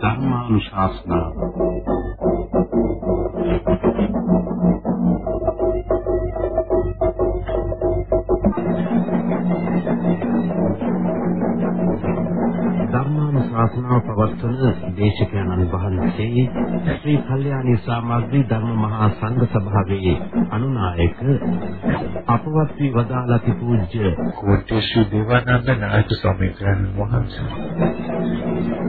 ධර්මානුශාසනාව. ධර්මානුශාසනාව පවත්වන දේශකයන්න් වහන්සේ ශ්‍රී කල්යාණී සමාජී ධර්ම මහා සංඝ සභාවේ අනුනායක අපවත් වී වදාළති පූජ්‍ය කෝට්ටේසු දේවානන්ද නායක ස්වාමීන් වහන්සේ.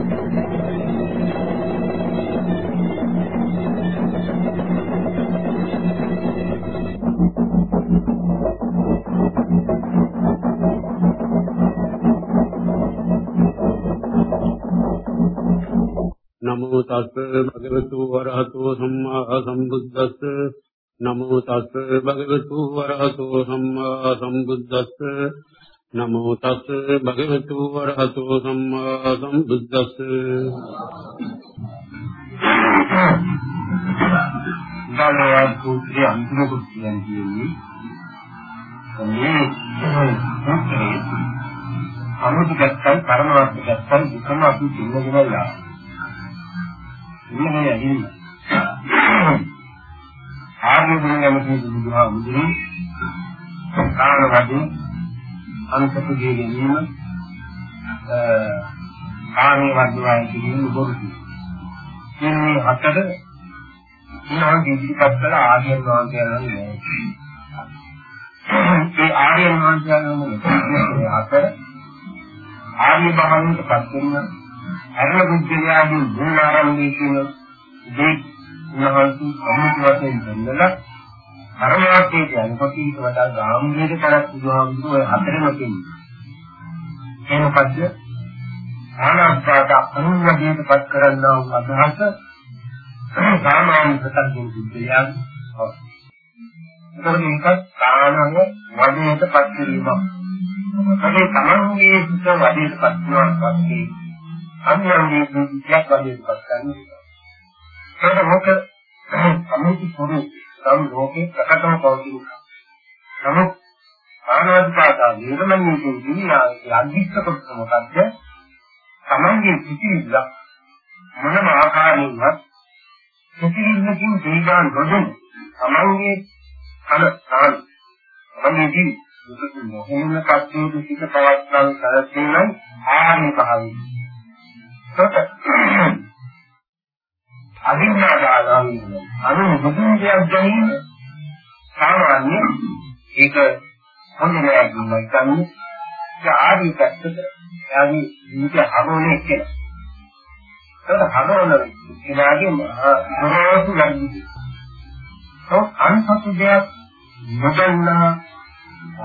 නමෝ තස් භගවතු වරහතෝ සම්මා සම්බුද්දස්ස නමෝ තස් භගවතු වරහතෝ සම්මා සම්බුද්දස්ස නමෝ තස් භගවතු වරහතෝ සම්මා සම්බුද්දස්ස ධනවාද පුත්‍රය අන්තිම කුත්තියන් කියන්නේ මේ අනුත් ගැත්තයි පරමාර්ථ ගැත්තයි දුකම අපි දෙන්නගෙනලා ඉන්නේ ඇහිල්ල ආර්ය ගුණයමකේ බුදුහා මුදුනේ කාණ වදී අනුසතු දෙවියන් කාණේ වද්දවයි කියන බොරුති මේ හතර මොනවා ඉදිරිපත් කළ ආර්ය වහන්සේලා ඒ ආර්ය වහන්සේලා අතර ආර්ය භාවයට පත් වෙන අරණ බුද්ධයාගේ ගුණ ආරම්භයේ කියන දේ උන්වහන්සේ අමුතු වශයෙන් දෙන්නලා පරමාර්ථයේ යනකොට ඊට වඩා ගාම්භීර කරක් බුදුහාමුදුරුවෝ ඔය හතරම කියන්නේ. ඒ මොකද්ද? ආනාපාත අනුන්වදීට පත් කරන්නා වූ අදහස සාමාන්‍ය ප්‍රත්‍යක්ෂ බුද්ධයාගේ එතකොට මේක කාණංග වදේට පත් කිරීමක්. ඒ තමන්ගේ හිත වදේට පත් කරනවා පස්සේ අන්‍යයන්ගේ විද්‍යාවක් වදේට පත් කරනවා. ඒක මොක අමුතු පොරු සම් ලෝකේ ප්‍රකටව පවතින. නමුත් ආනාපාතා නිර්මණයේ දිවියාගේ අධිෂ්ඨ කොට මොකද්ද? තමන්ගේ පිටිවිල්ල මොනම ආකාරයෙන්වත් පිටිවිල්ලකින් දෙයිගාන නොදෙන තමන්ගේ කන තාන තමන්ගේ දුක මොහින්න කච්චේ දුක පවත්නල් කරතිනම් ආනි භාවි. අදින්නාදාගාමී අනු දුකියක් ගැනීම සාමාන්‍ය ඒක හොඳ නෑ කියනවා කියන්නේ ඒ ආදි පැත්තට එයාගේ ජීවිතය හරවන්නේ කියලා. ඒක හරවන එයාගේ මොනවතු ගන්නේ. ඔව් අන්සතු දෙයක් නොදන්නා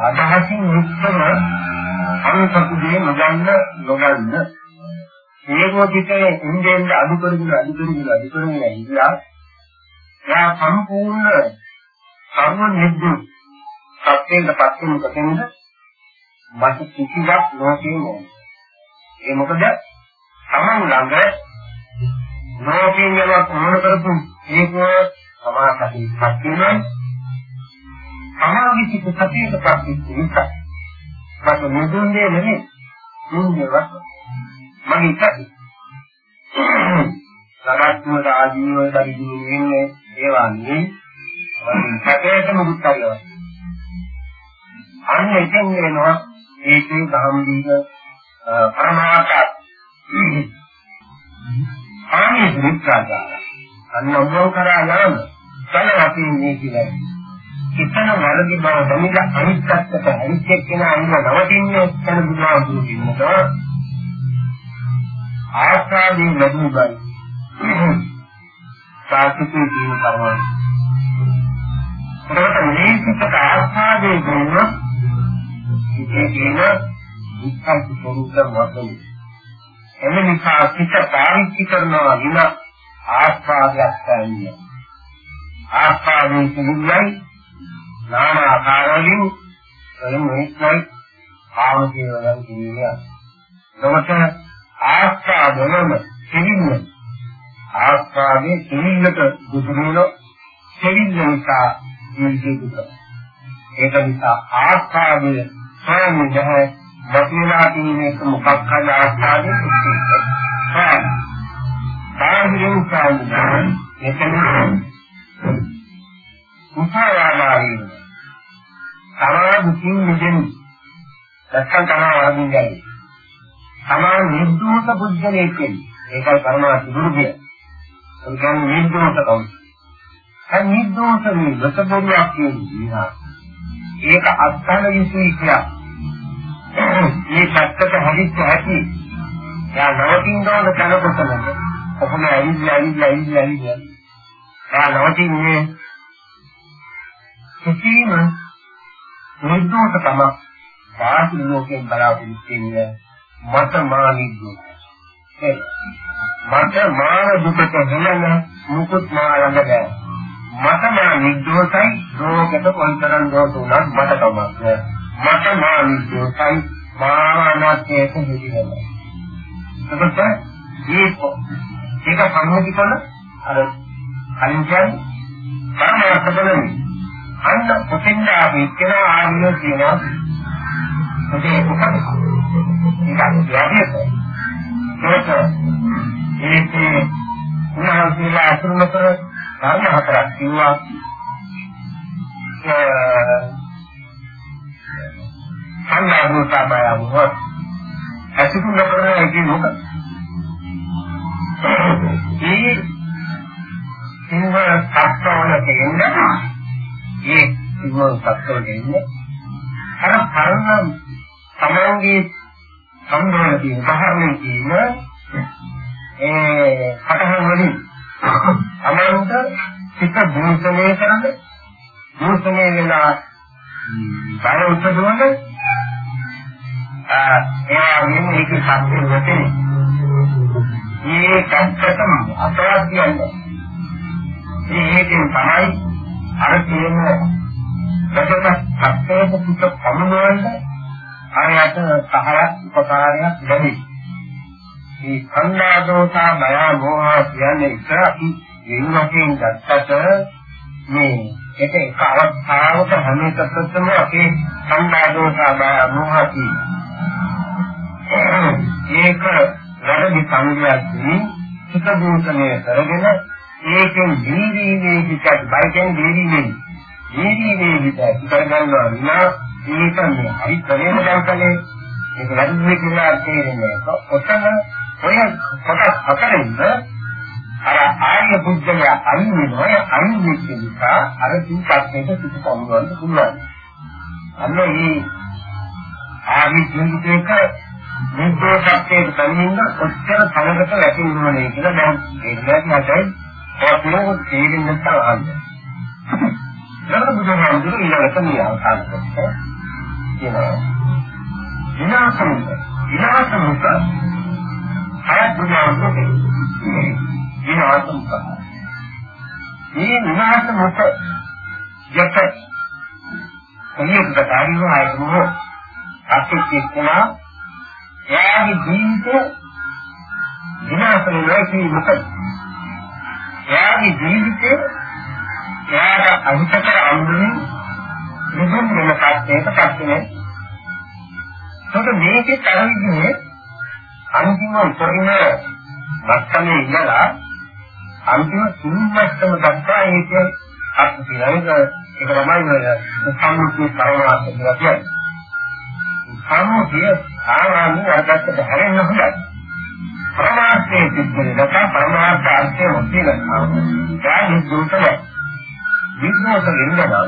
අදහසින් යුක්තව අන්සතු දෙයක් නොදන්න නොගන්න ඒකෝදිතේ ඉන්දෙන්ද අඩු කරගෙන අඩු කරගෙන අඩු කරගෙන ඉඳලා යා සම්පූර්ණ සර්ව නිද්දු සත්‍යයෙන් පස්සෙන් කොටෙන්ද මත කිසිවක් ලෝකේ නෑ. ඒ මොකද? තමන් ළඟ ලෝකේ යමක් මොන කරපු ඒක සමාසකී පස්සිනේ සමාධි චිත්ත සතියක පස්සේ ඉස්සක් මත මුදුන්නේ නෙමෙයි. දුන්නේවත් මගේ ඉස්සක් සමස්තව ආජීව දරිදු වෙන්නේ ඒවා නෙමෙයි වලින් සැකේටම මුත්තරියව අන්න එතෙන් වෙනවා ඒකේ ගාම්භීර පරමාර්ථ ආනි විචාරා අන්නෝ කරා යන කල අපි මේ කියලා එතන වලදි බව දැනিলা අනිත් පැත්තට අනිත් එක්කෙනා අන්න නවතින්නේ එතන බුදුහාමුදුරු කියනවා ආස්වාදී ලැබුණයි සාහිත්‍ය ජීව කරනවා ඒකට මේ පිටක ආස්වාදී ගුණ. ඉතින් කියන දුක්ඛ ස්වરૂප වශයෙන්. එම නිසා පිට පාවිච්චි කරනවා වින ආස්වාදයක් ගන්න. ආස්වාදයේ සිදුවයි නානා ආකාරවලින් එමෙයියි ආවකේවලන් කියන්නේ. එතකොට ආස්වාදවලම සිදුවන ආස්වාදයේ සිවිල්ලට දුදුනන සිවිල්ල නිසා ජීවිතේ දුක. ඒක නිසා ආස්වාදයේ සෑම නැහැ වටිනා තියෙන මොකක් හරි ආස්වාදයේ දුක. බාහිරින් සාමුදාන එතන උපායාලාරින් සමාධියෙන් නිදෙන නැත්නම් තමයි වදින්නේ. සමා නිද්දෝත පුද්ගලයෙක් කියන්නේ ඒකයි පරමාර්ථ දුර්ගය. ඒ කියන්නේ නිද්දෝත කවුද? ඒ නිද්දෝත මේ වසබෝරියක් කියන්නේ ඒක අත්හල යුතුයි කියලා. මේ පැත්තට හරිච්ච හැටි යා නවතින්න ඕන තැනකොටම කොහොම ඇවිල්ලා ඇවිල්ලා ඇවිල්ලා ඇවිල්ලා යා නවතින්නේ කිසිම නිර්දෝෂකම බාහිර ලෝකයෙන් බලාපොරොත්තු වෙන්නේ මත මානිද්දෝ මත මාන දුකට හෙළන මුකුත් මාළඟ නැහැ. මත මානිද්දෝසයි රෝගකට කොන්තරන් දෝෂ උනත් මට කමක් මත මානිද්දෝසයි මානනාත්යේ කුදිනවා එතකොට ඒක ඒක සම්මුති කරන අර කලින් කියන්නේ පරමාර්ථකලනේ අන්න ඔතෙන් ආපු එක්කන ආන්නේ කියනවා ඔතේ මොකද ඒක යදියද ඒක ඒකේ උන්වහන්සේලා අතුරුම කර ධර්ම හතරක් කිව්වා සංඝාභූතබය වුණොත් ඇසිතු නොකරන එකේ මොකද? ඒ සිංහ සත්වවල තියෙන ඒ සිංහ සත්වවල තියෙන අර පරණ තමන්ගේ සම්බන්ධ තියෙන උදාහරණයක් තියෙන ඒ කටහඬ වලින් අමන්ත සිත දූෂණය කරන දූෂණය වෙලා බය උපදවන ඒ වගේම ඒක සත්‍ය නැතේ. මේ කච්චතම අපරාධයන්නේ. මේකෙන් තමයි අර කියන රජක සත්‍යයක පුත පමුණවන්න අරයට සහයක් උපකාරයක් ලැබේ. මේ කන්නාදෝසා බය මොහ කියන්නේ ඉතර අපි වෙනවකින් ගත්තට මේ ඒක එක අවස්ථාවක හැම එකකටම අපේ කන්නාදෝසා බය මොහ කියන්නේ ඒක වැඩි සංගයක්දී චිත්ත දූෂණය කරගෙන ඒකෙන් දීවිනේ පිටත් බයිකෙන් දීවිනේ දීවිනේ පිටත් කරගන්නවා විනා ඒක මේ හරි ප්‍රේම දන්කලේ ඒක වැඩි කියලා තේරෙන්නේ ඔතන ඔය කොටස් හතරෙන්ද අර ආර්ය බුද්ධය අයින් වෙනවා අයින් වෙච්ච නිසා අර දීපත්යට පිට පවුලවන්න පුළුවන් අන්න මේ ආර්ය ජීවිතයක නිද්දෝෂත්වයේ තනින්ද ඔච්චර තලකට වැටෙන්න ඕනේ කියලා දැන් ඒකත් නැතයි ඔතනෝ තේරෙන්න නැත්නම් අහන්නේ. නේද බුදුහාමුදුරු ඊළඟට මේ අවසන් කරන්නේ. කියනවා. විනාශමුක විනාශමුක අයත් බුදුහාමුදුරු විනාශමුක මේ විනාශමුක යට කොහේද කාරියෝ ආයතනෝ අපේ කිස්නා එයාගේ ජීවිතය විනාශ වෙන්නේ මොකද? එයාගේ ජීවිතය එයාට අහිතකර අඳුරින් නිදුන් වෙන කට්ටේට පස්සේ සොත මේකේ තරවින්නේ අන්තිම උතරින මත්තමේ ඉඳලා අන්තිම සිංහස්තම දක්වා ඒක අත්දිනයිද ඒක තමයි සම්මුතිය පරමාර්ථ කියලා කියන්නේ. සම්මුතිය ආරම්භය අර්ථයට හැරෙන්න හොඳයි. පරමාර්ථයේ සිද්ධ වෙනකම් පරමාර්ථ අර්ථය මොකක්ද? ඒ දුතල විද්‍යාව වෙනවා.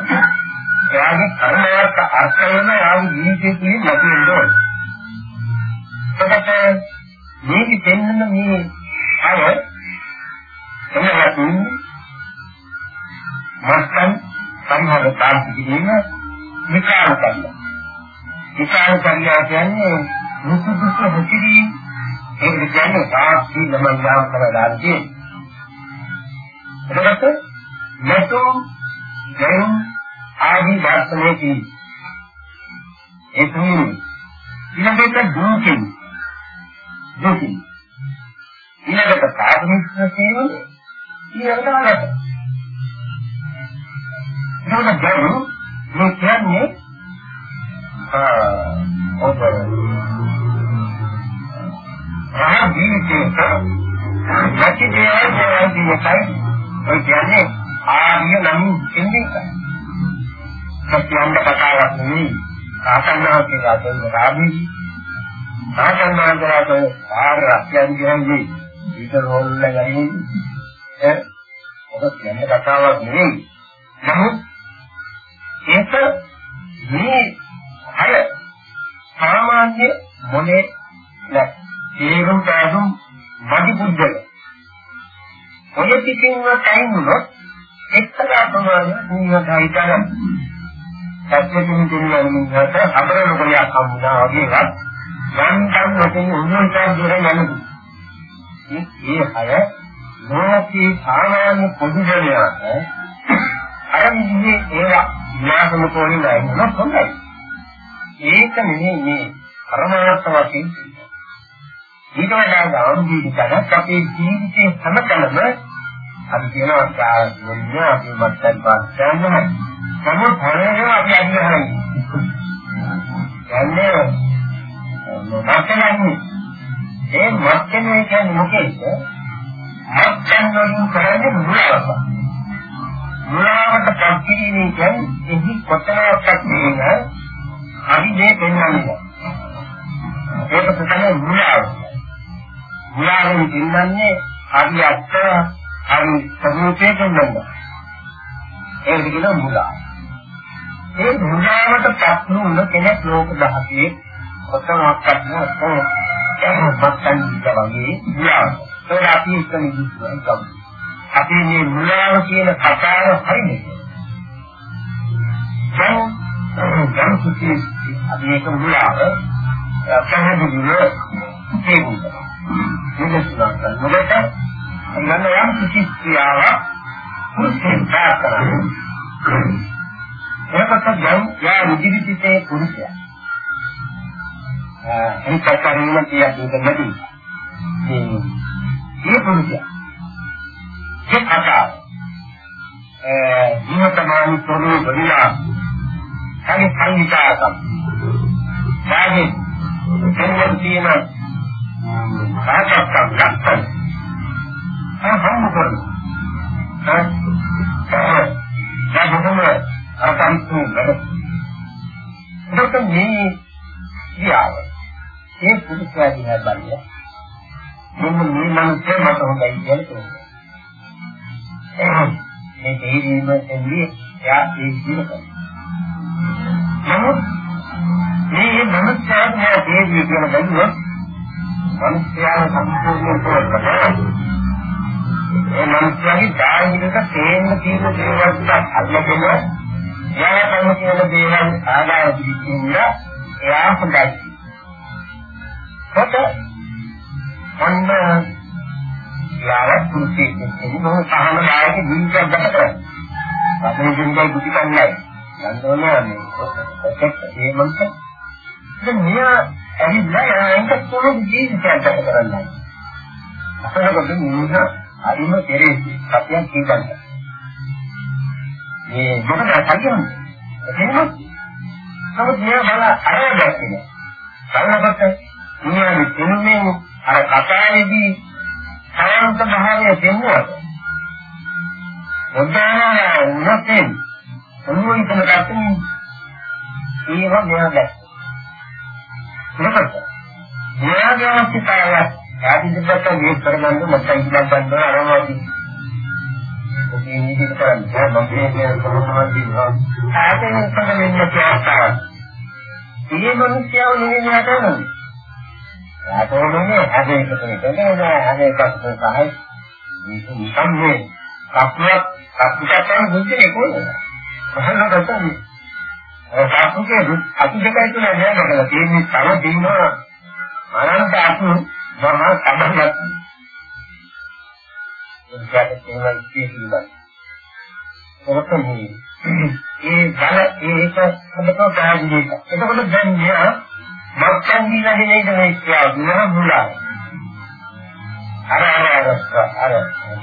එයාගේ පරමාර්ථ අර්ථයම යාගේ ජීවිතයේ තියෙන නැතිවෙන්න ඕනේ. එතකොට මේක දෙන්න මේ අය එනවා මස්තන් සම්හද තාන්තිකීම විකාර කරනවා. විකාර කරනවා කියන්නේ මුසුදුසු හොකිරි ඒක කියන්නේ සාක්ෂි ගමන් යාම කරලා තියෙන්නේ. එතකොට මෙතෝ දැන් ආදි දාර්ශනිකී ඒ තුනේ ඊළඟට දුකින් දුකින් ඊළඟට ප්‍රාථමික සේවන ඊළඟට අගත. ඒක ගරු මේ කියන්නේ ආ ඔබ රහ ජීවිතේට නැති දේවල් ජීවිතයි ඔය කියන්නේ ආර්ය නම් කියන්නේ සත්‍යංග කතාවක් නෙවෙයි ආසන්නාන්තලා කියන රාමී ආසන්නාන්තලා කියන ආර්ය අත්‍යන්තයන්ගේ විතරෝල්ල ගන්නේ ඈ ඔබ කියන්නේ කතාවක් නෙවෙයි නමුත් ඒක මේ අය සාමාන්‍ය මොනේ නෑ. තේරුම් ගන්න මදි බුද්ධල ඔය පිටින්ම ටයිම් වුණොත් එක්තරා ප්‍රමාණයක් නියත හිතන ඇත්තටම දෙන්නේ මිනිහට අතර ලොකයක් හම්බුනා වගේවත් යම් කම් වශයෙන් උන්වහන්සේ දුර යන්නේ. මේ අය ලෝකේ සාමාන්‍ය පොදු ජනයාට අර විදිහේ ඒවා විලාසම තෝරලා ඉන්නොත් හොඳයි. ඒක නෙමෙයි මේ පරමාර්ථ වශයෙන් ඊට වඩා ගැඹුරින් අපේ ජීවිතයේ සමතලම අපි කියනවා සාධුන්‍ය අපි මත්තන් පාස්යන් නැහැ. නමුත් හැරෙනවා අපි අදිහරයි. යන්නේ මත්තන්නේ ඒ මත්තනේ කියන්නේ මොකේද? මත්තන් වලින් කරන්නේ මුලාවක්. මුලාවට පත්කිරීමේ කියන්නේ එහි කොතරම්ක් තියෙන හරි දේ පෙන්වන්නේ. ඒක තමයි මුලාව. මුලාවෙන් දෙන්නන්නේ හරි අත්ත හරි ස්වરૂපයේ දෙන්නවා. ඒක කියන මුලා. ඒ මුලාවට ප්‍රශ්න උන කෙනෙක් ලෝක දහසේ කොතනක්වත් නැත්නම් එහෙමත්නම් වගේ මුලාව. ඒක අපි ඉස්සෙල්ලා ඉස්සෙල්ලා අපි මේ මුලාව කියන කතාව හරිනේ. දැන් දැන් කිසි අපි ඒක මුලාව පැහැදිලිව තේරුම් ගන්න. මේක මොකද? යන යම් කිසි ක්‍රියාවක් පුරුෂයන් කරන්නේ. ඒකට දැන් යා විදිවිතේ පුරුෂයා. ඒ කතරේම කියන්නේ නැති. මේ පුරුෂයා. ඒ කතාව. ඒ ජීවිතමානි තොරේ බරිලා. හරි සංගීතයක්ම. වාගේ දෙන්න තියෙන සාකච්ඡා ගන්න හම්බ කරනවා. ඒ බොහොම අසන්තු වැඩ. ඒකට මේ කියාව. ඒ පුදුසාව දිහා බලලා මොන මේ මනුස්සය මට හොඳයි කියලා තෝරනවා. මේ දෙහිම එන්නේ යා ඒ විදිහට. නමුත් මේ මනුස්සයාට මේ දෙහිම කියන බැලුවොත් මනුස්සයාව සම්පූර්ණ කරලා ඒ මනුස්සයාගේ ධාර්මික තේන්න තියෙන දේවල් ටික අල්ලගෙන එයා තමයි කියන දේවල් ආදාය පිළිගන්න එයා හොඳයි. කොට අන්න යාවත් කුසී කියන්නේ සාහන නායක ජීවිතයක් ගත කරා. අපේ ජීවිතේ දුක නැහැ. ගන්නෝනේ මේ ඒ මනුස්ස දැන් මෙයා ඇවිල්ලා එයාට කොහොමද ජීවිතයක් ගත කරන්නේ? අපරකට මිනිහා හරිම කෙරේ සත්‍යයක් කියන්න. මේ මොකද සත්‍යන්නේ? එහෙනම් නමුත් මේ බල අරගත්තේ. බලනකොට මේ දෙන්නේ අර කතාවේදී සාන්ත භාවය දෙන්නවා. මොදාන නැත්නම් ඔළුව ඉතන ගන්න ඒව මෙයා දැක්ක. මොකද? මෙයාගේ අවශ්‍යතාවය ආදි දෙපැත්ත මේ කරගන්න මට ඉන්න බඳ අරවාදී. ඔකේ නීති කරන්නේ මම මේ කොහොමද දිනවා. ආතෙන් තමයි මෙන්න කියනවා. මේ මිනිස්යාව නෙවෙයි හදන්නේ. ආතෝනේ හැදේ එකතේ නේද හැදේ කස්ස සහයි. මේක නිකම් මේ කප්පුවක් කප්පුකට මුන්නේ කොහොමද? කොහොමද කරන්නේ? කප්පුකේ අති දෙකයි තුන නෑ නේද? තියෙන්නේ තව දිනවා අනන්ත අතු මහා සම්බන්ධයක්. ඒකට තේරුම් ගන්න ඔතනදී ඒ බල ඒක හදපු කාර්යය. එතකොට දැන් මෙයා මත්තන් දීලා දෙන්නේ මේ ක්‍රියාව නෑ මුලා. අර අර අර අර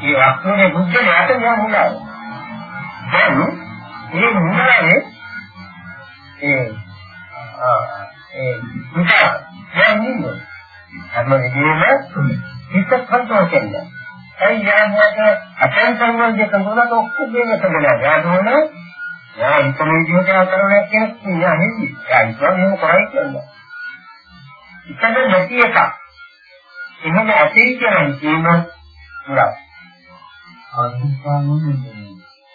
මේ වස්තුවේ බුද්ධයාට මෙයා මුලාව. දැන් මේ මුලාවේ ඒ ඒ මුලා දැන් ඉන්නේ. අර මෙදීම හිත සන්තෝෂෙන්නේ. ඒ යාමක අතෙන් සංවර්ධය කරනකොට ඔක්කොම දෙන්න යාදුවන යා හිතන විදිහට කරනවා කියන කියා නෙමෙයි. යා හිතන එහෙම කරයි කියන්නේ. ඉතන නැති එකක්. එහෙම ඇති කියන කීම මුලා. ආදිස්වාමීන්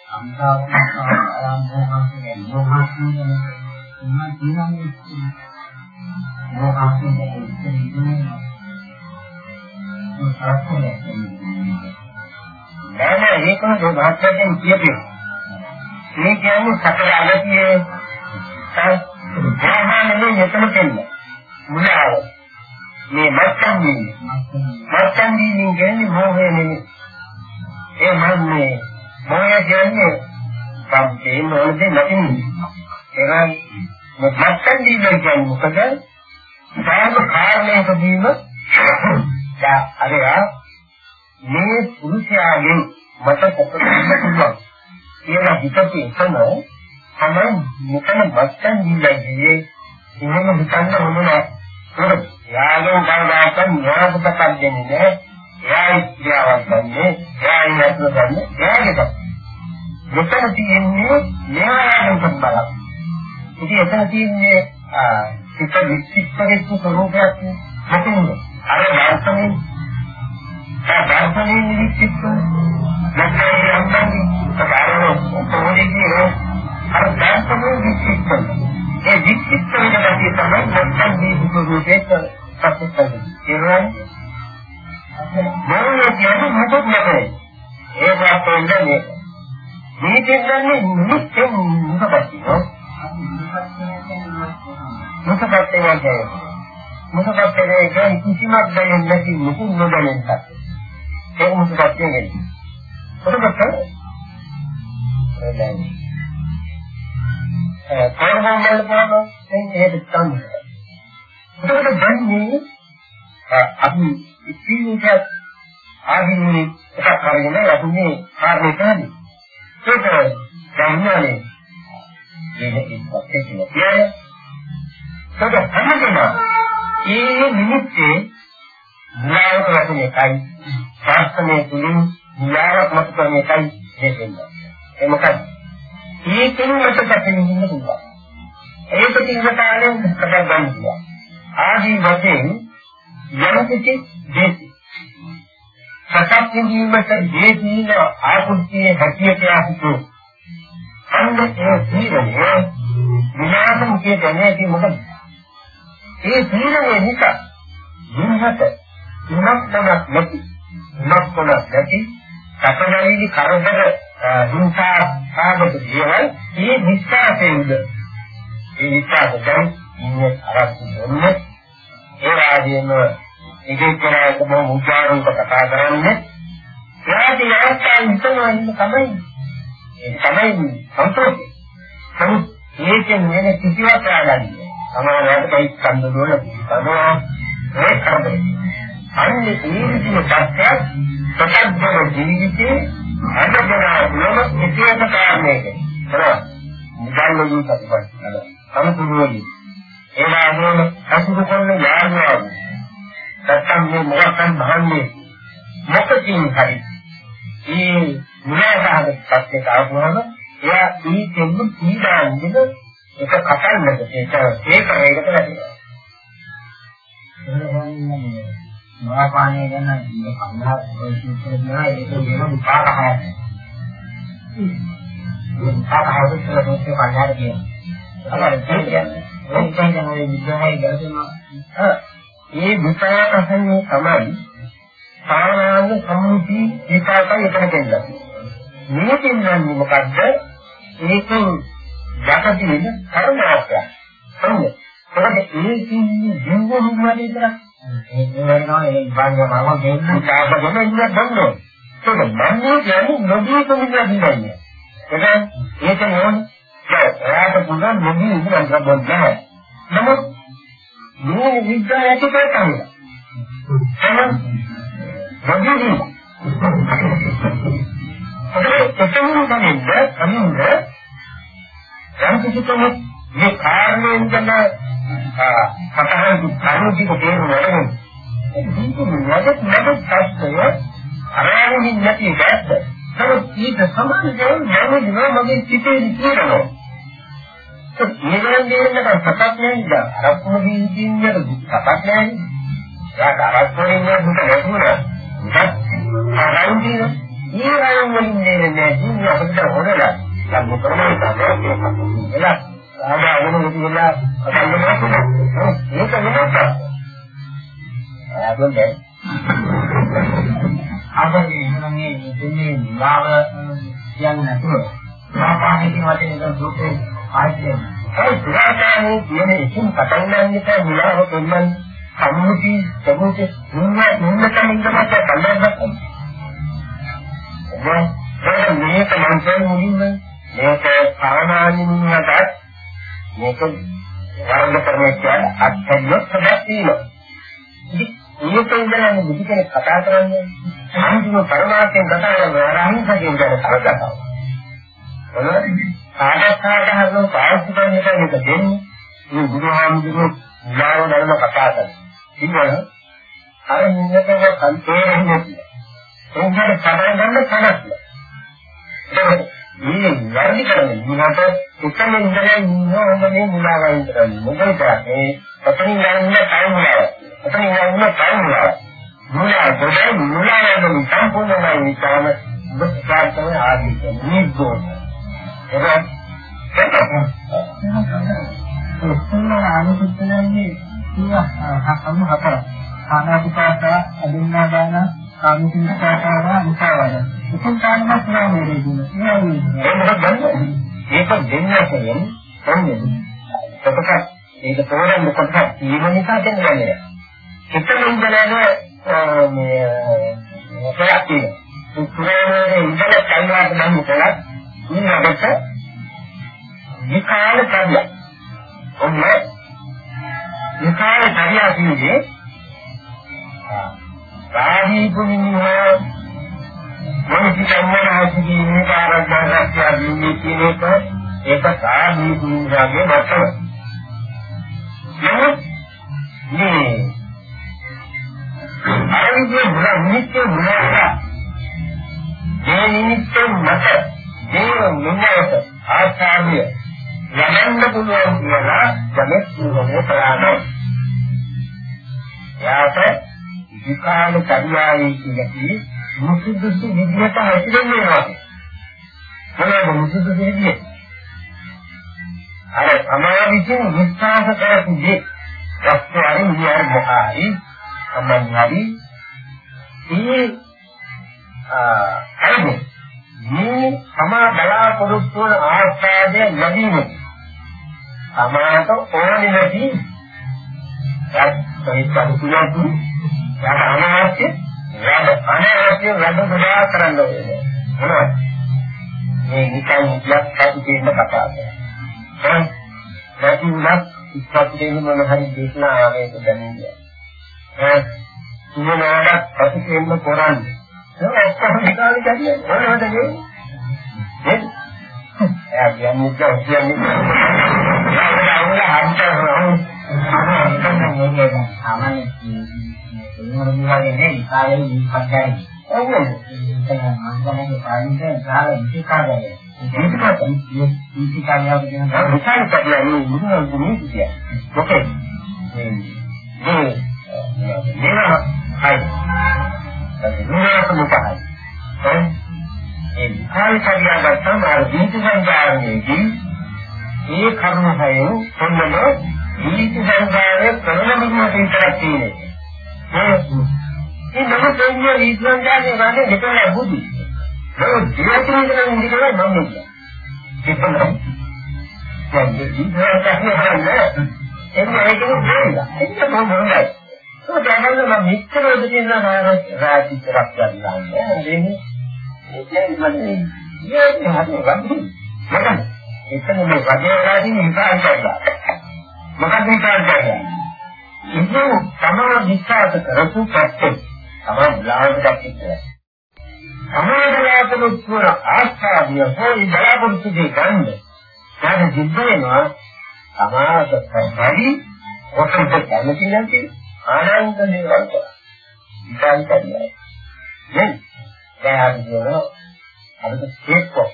අම්තාවක ආරම්භවන්නේ මොහොතින් ඉන්න තියෙනන්නේ මොහොතින් ඉන්නේ නෑ නෑ ඒක නේ භාෂාවෙන් කියපේ. මේ කියන්නේ සතර අගතියේ සාහනනේ මෙතන දෙන්න. මුලාව. මේ මත්තන්දී. මත්තන්දී කියන්නේ මොහේ නෙමෙයි. ඒ මන්නේ මොහේ කියන්නේ සම්පේ මොළේ නැතිනේ. ඒනම් මත්තන්දී කියන්නේ මොකද? සාම කාරණයකදීම දැන් අරයා මේ පුරුෂයාගෙන් මට කොපින්න පුළුවන්. කියලා හිතපු එකම තමයි මෙතන බස්සන් දීලා ගියේ එහෙම හිතන්න හොඳ නෑ. ඒක යාගෙන් කවදාකවත් න්‍යායපතක් දෙන්නේ නෑ. එයා ඉස්තියාවක් ගන්නේ එයා ඉන්නත් ගන්නේ එයාගේ මෙතන තියෙන්නේ න්‍යායයෙන් බලක් ඉතින් එතන තියෙන්නේ සිත විචිත්තකෙච්ච ස්වરૂපයක් නෙමෙයි අර දර්ශනේ ඒ දර්ශනේ නිවිච්ච නැත්නම් යම්බන්දි සාරෝ පොඩිදී අර දර්ශනේ විචිත්ත ඒ විචිත්ත විදිහට තමයි නැත්නම් දීපු රූපේක පස්සෙන් ඒවයි මොන්නේ කියන්නේ මොකද නැතේ ඒ වාස්තවන්නේ මේ මේ කියන්නේ නිමිත්තෙන් මොකක්ද මොකක්ද කියන්නේ මොකක්ද කියන්නේ කිසිමක් දැනෙන්නේ නැති මුකුත් නොදැනෙන්නත් ඒක මොකක්ද කියන්නේ මොකක්ද දැන් ඒ කොහොමද බලපෑම ඒක තමයි මොකද දැන්නේ අපි ඉතිරියට ආදිනේ එකක් කරගෙන යන්නේ කාර්යය කරන්නේ ඒක දැනන්නේ මේක ඉස්සෙල්ලා කියන්නේ ඒක හැමදේම ඒ නිමිත්තේ මුලාවට වශයෙන් එකයි ශාස්ත්‍රයේ තුලින් මුලාවක් මත කරන එකයි දෙන්නේ. ඒ මොකද? ඒකෙන් මතකයෙන් ඉන්න පුළුවන්. ඒක තින්න කාලෙන් කතා ගන්නවා. ආදී වශයෙන් යම් කිසි දෙයක් සකස් කිරීමට දේශීන ආකුතියේ හැකියට යහතු අන්න ඒ ජීවනයේ විනාශම් කියන්නේ මොකද? ඒ තීරණය නිසා දුන්නට දුනක් තනක් නැති දුනක් තනක් නැති සතරයිලි කරදර හිංසා සාගත දේවල් ඒ විශ්වාසයෙන්ද ඒ විශ්වාස දැන් ඉන්නේ අරක් දුන්නේ ඒ ආදීන එකේ කරාට බොහොම උචාරණක කතා කරන්නේ. එයාගේ අවස්ථාව හිතනවා ඉන්න තමයි. ඒ තමයි සන්තෝෂය නමුත් මේකෙන් වෙන කිසිවක් ආගන්නේ සමානවට කයි ස්කන්ධ වල පිළිපදවා ඒ කරදරේ. අන්නේ ඒ විදිහේ සත්‍යයක් සතද්දව ජීවිතේ අදදනා වල ඉතිහාස කාරණයක. හරි. නිකල්ලු සත්‍යයක් නේද? සමතුලිතයි. ඒ වගේම අසුරු කරන යාඥාව. නැත්තම් මේ මොකක්ද භාන්නේ මොකකින් හරි. ඒ මුලාසහගත සත්‍යයක් ආවම එයා ඊ දෙන්න පීඩා විඳින එක කතන්නද ඒක ඒක වේගට වැටෙනවා. මහපාණේ ගැන මේ කන්දා ඔය සූත්‍රය ඒක වෙන විපාක හයක්. මේ විපාක හයක් කියලා මේක කන්දාට කියනවා. අර කියන්නේ ඒ කියන්නේ ඔය විද්‍යාවයි ගැලපෙනවා. ඒ විපාක හයේ තමයි සාමාන්‍ය සම්මුති විපාකයි එතන කියන්නේ. මේකෙන් නම් මොකද්ද? ඒකෙන් යටදී කර්මාවක්ය. හරිද? ඒකට ඒ කියන්නේ ජීව මුදුනේ විතරක්. ඒ වෙනවා ඒ භාග්‍යවම දෙන්න කාපගෙන ඉන්න බංගෝ. ඒක මන්නේ කියන්නේ නොදී කොමිදියා දිනන්නේ. ඒක ඒක නෝන එයාට පුළුවන් නොදී ඉන්න බොන්න නැහැ. නමුත් මේ විද්‍යාව ඇති කරගන්න. රජුදී. ඒක එතනින් දැනෙන්න අනින්ද යම් කිසි කෙනෙක් මේ කාරණයෙන් ගැන සතහන් කරුණික තේරුම් ගන්න. ඒක දීපු නැදත් නැදත් සත්‍යය අරගෙන නැති එකද? නමුත් ඊට සමාන දෙයක් මම දින මගේ සිතේ තියෙනවා. ඒගොල්ලන් දෙන්නට සතක් නෑද? අරක්කුම දීකින්නට සතක් නෑනේ. යාට අරක්කුමෙන් දුක නැතුණා. දුකක් ආරම්භින. ඒ රායම් වලින් දෙන්නේ නෑ. ඉතින් අපිට හොරලා. දැන් මොකද කරන්නේ? එලා ආවා වුණ විදිහලා අතල්ලනවා. ඒක නෙමෙයි. ආදොන් දැන් අපගේ මේ දෙන්නේ විවාහ කියන්නේ නැතුව සාපාහික වශයෙන් දුකේ ආයතනය. ඒ දුරාචාරයේ කියන එකකින් පටන් ගන්නට විවාහ දෙන්න සම්මුති සමුති මුන්න මුන්නකම ඉඳපස්ස කල්ලාගත්තා. ඒක මේක මංසෙන් මුලින්ම මේක සාමාන්‍ය මිනිහට මේක වරද කරන්නේ අත්‍යවශ්‍ය සබක් තියෙනවා. මේක ඉඳලා බුදු කෙනෙක් කතා කරන්නේ අන්තිම පරමාර්ථයෙන් කතා කරන අරහින්සකින් ගැන කතා කරනවා. සාකච්ඡාට හදන පාවිච්චි කරන එක මේක දෙන්නේ. මේ බුදුහාමුදුරුවෝ ඥාන ධර්ම කතා කරනවා. ඉතින් අර නින්නකව සම්පූර්ණ නැති. ඒකට සමාන ගන්න කනක්. මේ වැඩි කරන්නේ මොනවාට එකම ඉඳලා ඉන්නෝමනේ මුලාවයින් කරන්නේ. මොකද ඒ එතනින් යන්න ටයිම් ගාව. එතනින් යන්න ටයිම් ගාව. මුලා දෙයි මුලාවෙන් සම්පූර්ණයි විචාරන බුද්ධ ආදී නිග්ගෝණ. ඒක ඔක්කොම ආනිසුත්තනන්නේ හකම හතර. ආනාපානසත අදින්නා දාන කාමිකීකාතාව මුසාවද. ඉතින් කාණම කියන්නේ දෙන්නේ. ඒක දෙන්නේ කොහොමද? එතකොට ඒක තෝරන්න කොටස ජීව නිසා දෙන්නේ. එතන ඉඳලා මේ මොකක්ද කියන්නේ? සුත්‍රයේ ඉඳලා කල්වාට නම් කරලා ඊළඟට විකාල කර්ය. ඔන්න විකාල කර්ය කියන්නේ රාහී පුණ්‍යෝ මොනිති කම්මනාසිකී නිකාරඥානස්ය අභින්නේ කියන එක ඒක රාහී පුණ්‍යගේ මතය. නමුත් මේ අරවිදේ බුල නිත්‍ය බුලක මේ නිත්‍ය මත දේව නින්නයට ආචාර්ය යමන්න පුළුවන් කියලා ජනෙක් කියන්නේ ප්‍රාණය. යාට විකාල කර්යාවේ කියන්නේ මුසුදුසු විදියට හැසිරෙන්නේ නැහැ. මොනවද මුසුදුසු විදිය? අර සමාවිසින් විශ්වාස කරපු දේ වස්තුවයි විහාර මොහාරි සම්බන්ධයි. ඒ ආ අයිනේ මේ සමා බලාපොරොත්තු වන ආස්වාදය ලැබීම සමාත ඕනේ නැති ඒත් කරුණාතු යාම අනවශ්‍ය වැඩ අනවශ්‍ය වැඩ ගොඩාක් කරන්න ඕනේ. මොනවද? මේ නිකන් ඉලක්ක කටු කියන කතා කරා නැති උනත් ඉස්සත් දෙන්න මොන හරි දේශනා ආවේක දැනෙන්නේ. ඈ ඉන්නවාට ප්‍රතිකේන්න කරන්නේ. ඔක්කොම විකාරي කන්නේ මොනවද කියන්නේ? නේද? එයා කියන්නේ කියන්නේ. නේද? සාමාන්‍ය මොන විවාදේ නේ ඉතාලේ විපස්සයි. ඔව් ඒක මංගලගේ පාරින්ද ගාලා විකාරය. ඒකත් විකාරය කියන එක විකාරය කියන්නේ මොනවද කියන්නේ? ඔකේ. මේ මේ නේද? හරි. විනාශම පහයි. ඒ විකාර කරියාගත්තම අර දීති සංකාරයේදී ඒ කර්ම හයෙන් පොන්නම දීති සංකාරයේ ප්‍රලමණයට විතරක් තියෙන්නේ. ඒ නම දෙවියෝ ඊස්ලන්දාගේ වාගේ දෙකම බුදු. ඒක ජීවිතේ ඉඳන් ඉඳලා මම කියන්නේ. ඒකම දැන් දීති සංකාරයේ එන්නේ ඒකේ දෙන්න. ඒක මම හොඳයි. ඒක දැනගන්න මම මිත්‍රෝද කියන රාජිතරක් ගන්නවා. දෙන්නේ ඒ කියන්නේ මේ හදේ ගන්නේ. මම එතන මේ වගේ රාජින් විකාර කරලා. මොකද විකාර කරන්නේ? ඉතින් තමයි විශ්වාස කරපු පැත්තේ තමයි බලාවටක් ඉන්නේ. සමාජලාපන පුර ආස්ථාදිය හොයි බලාපොරොත්තු දෙය ගන්න. දැන් සිද්ධ වෙනවා සමාජ පරිදි කොටස ගන්න කියන්නේ ආනන්ද දේවල් කරා. ඉතින් කියන්නේ. දැන් දැන් අපි කියනවා අපිට තේක්කෝ.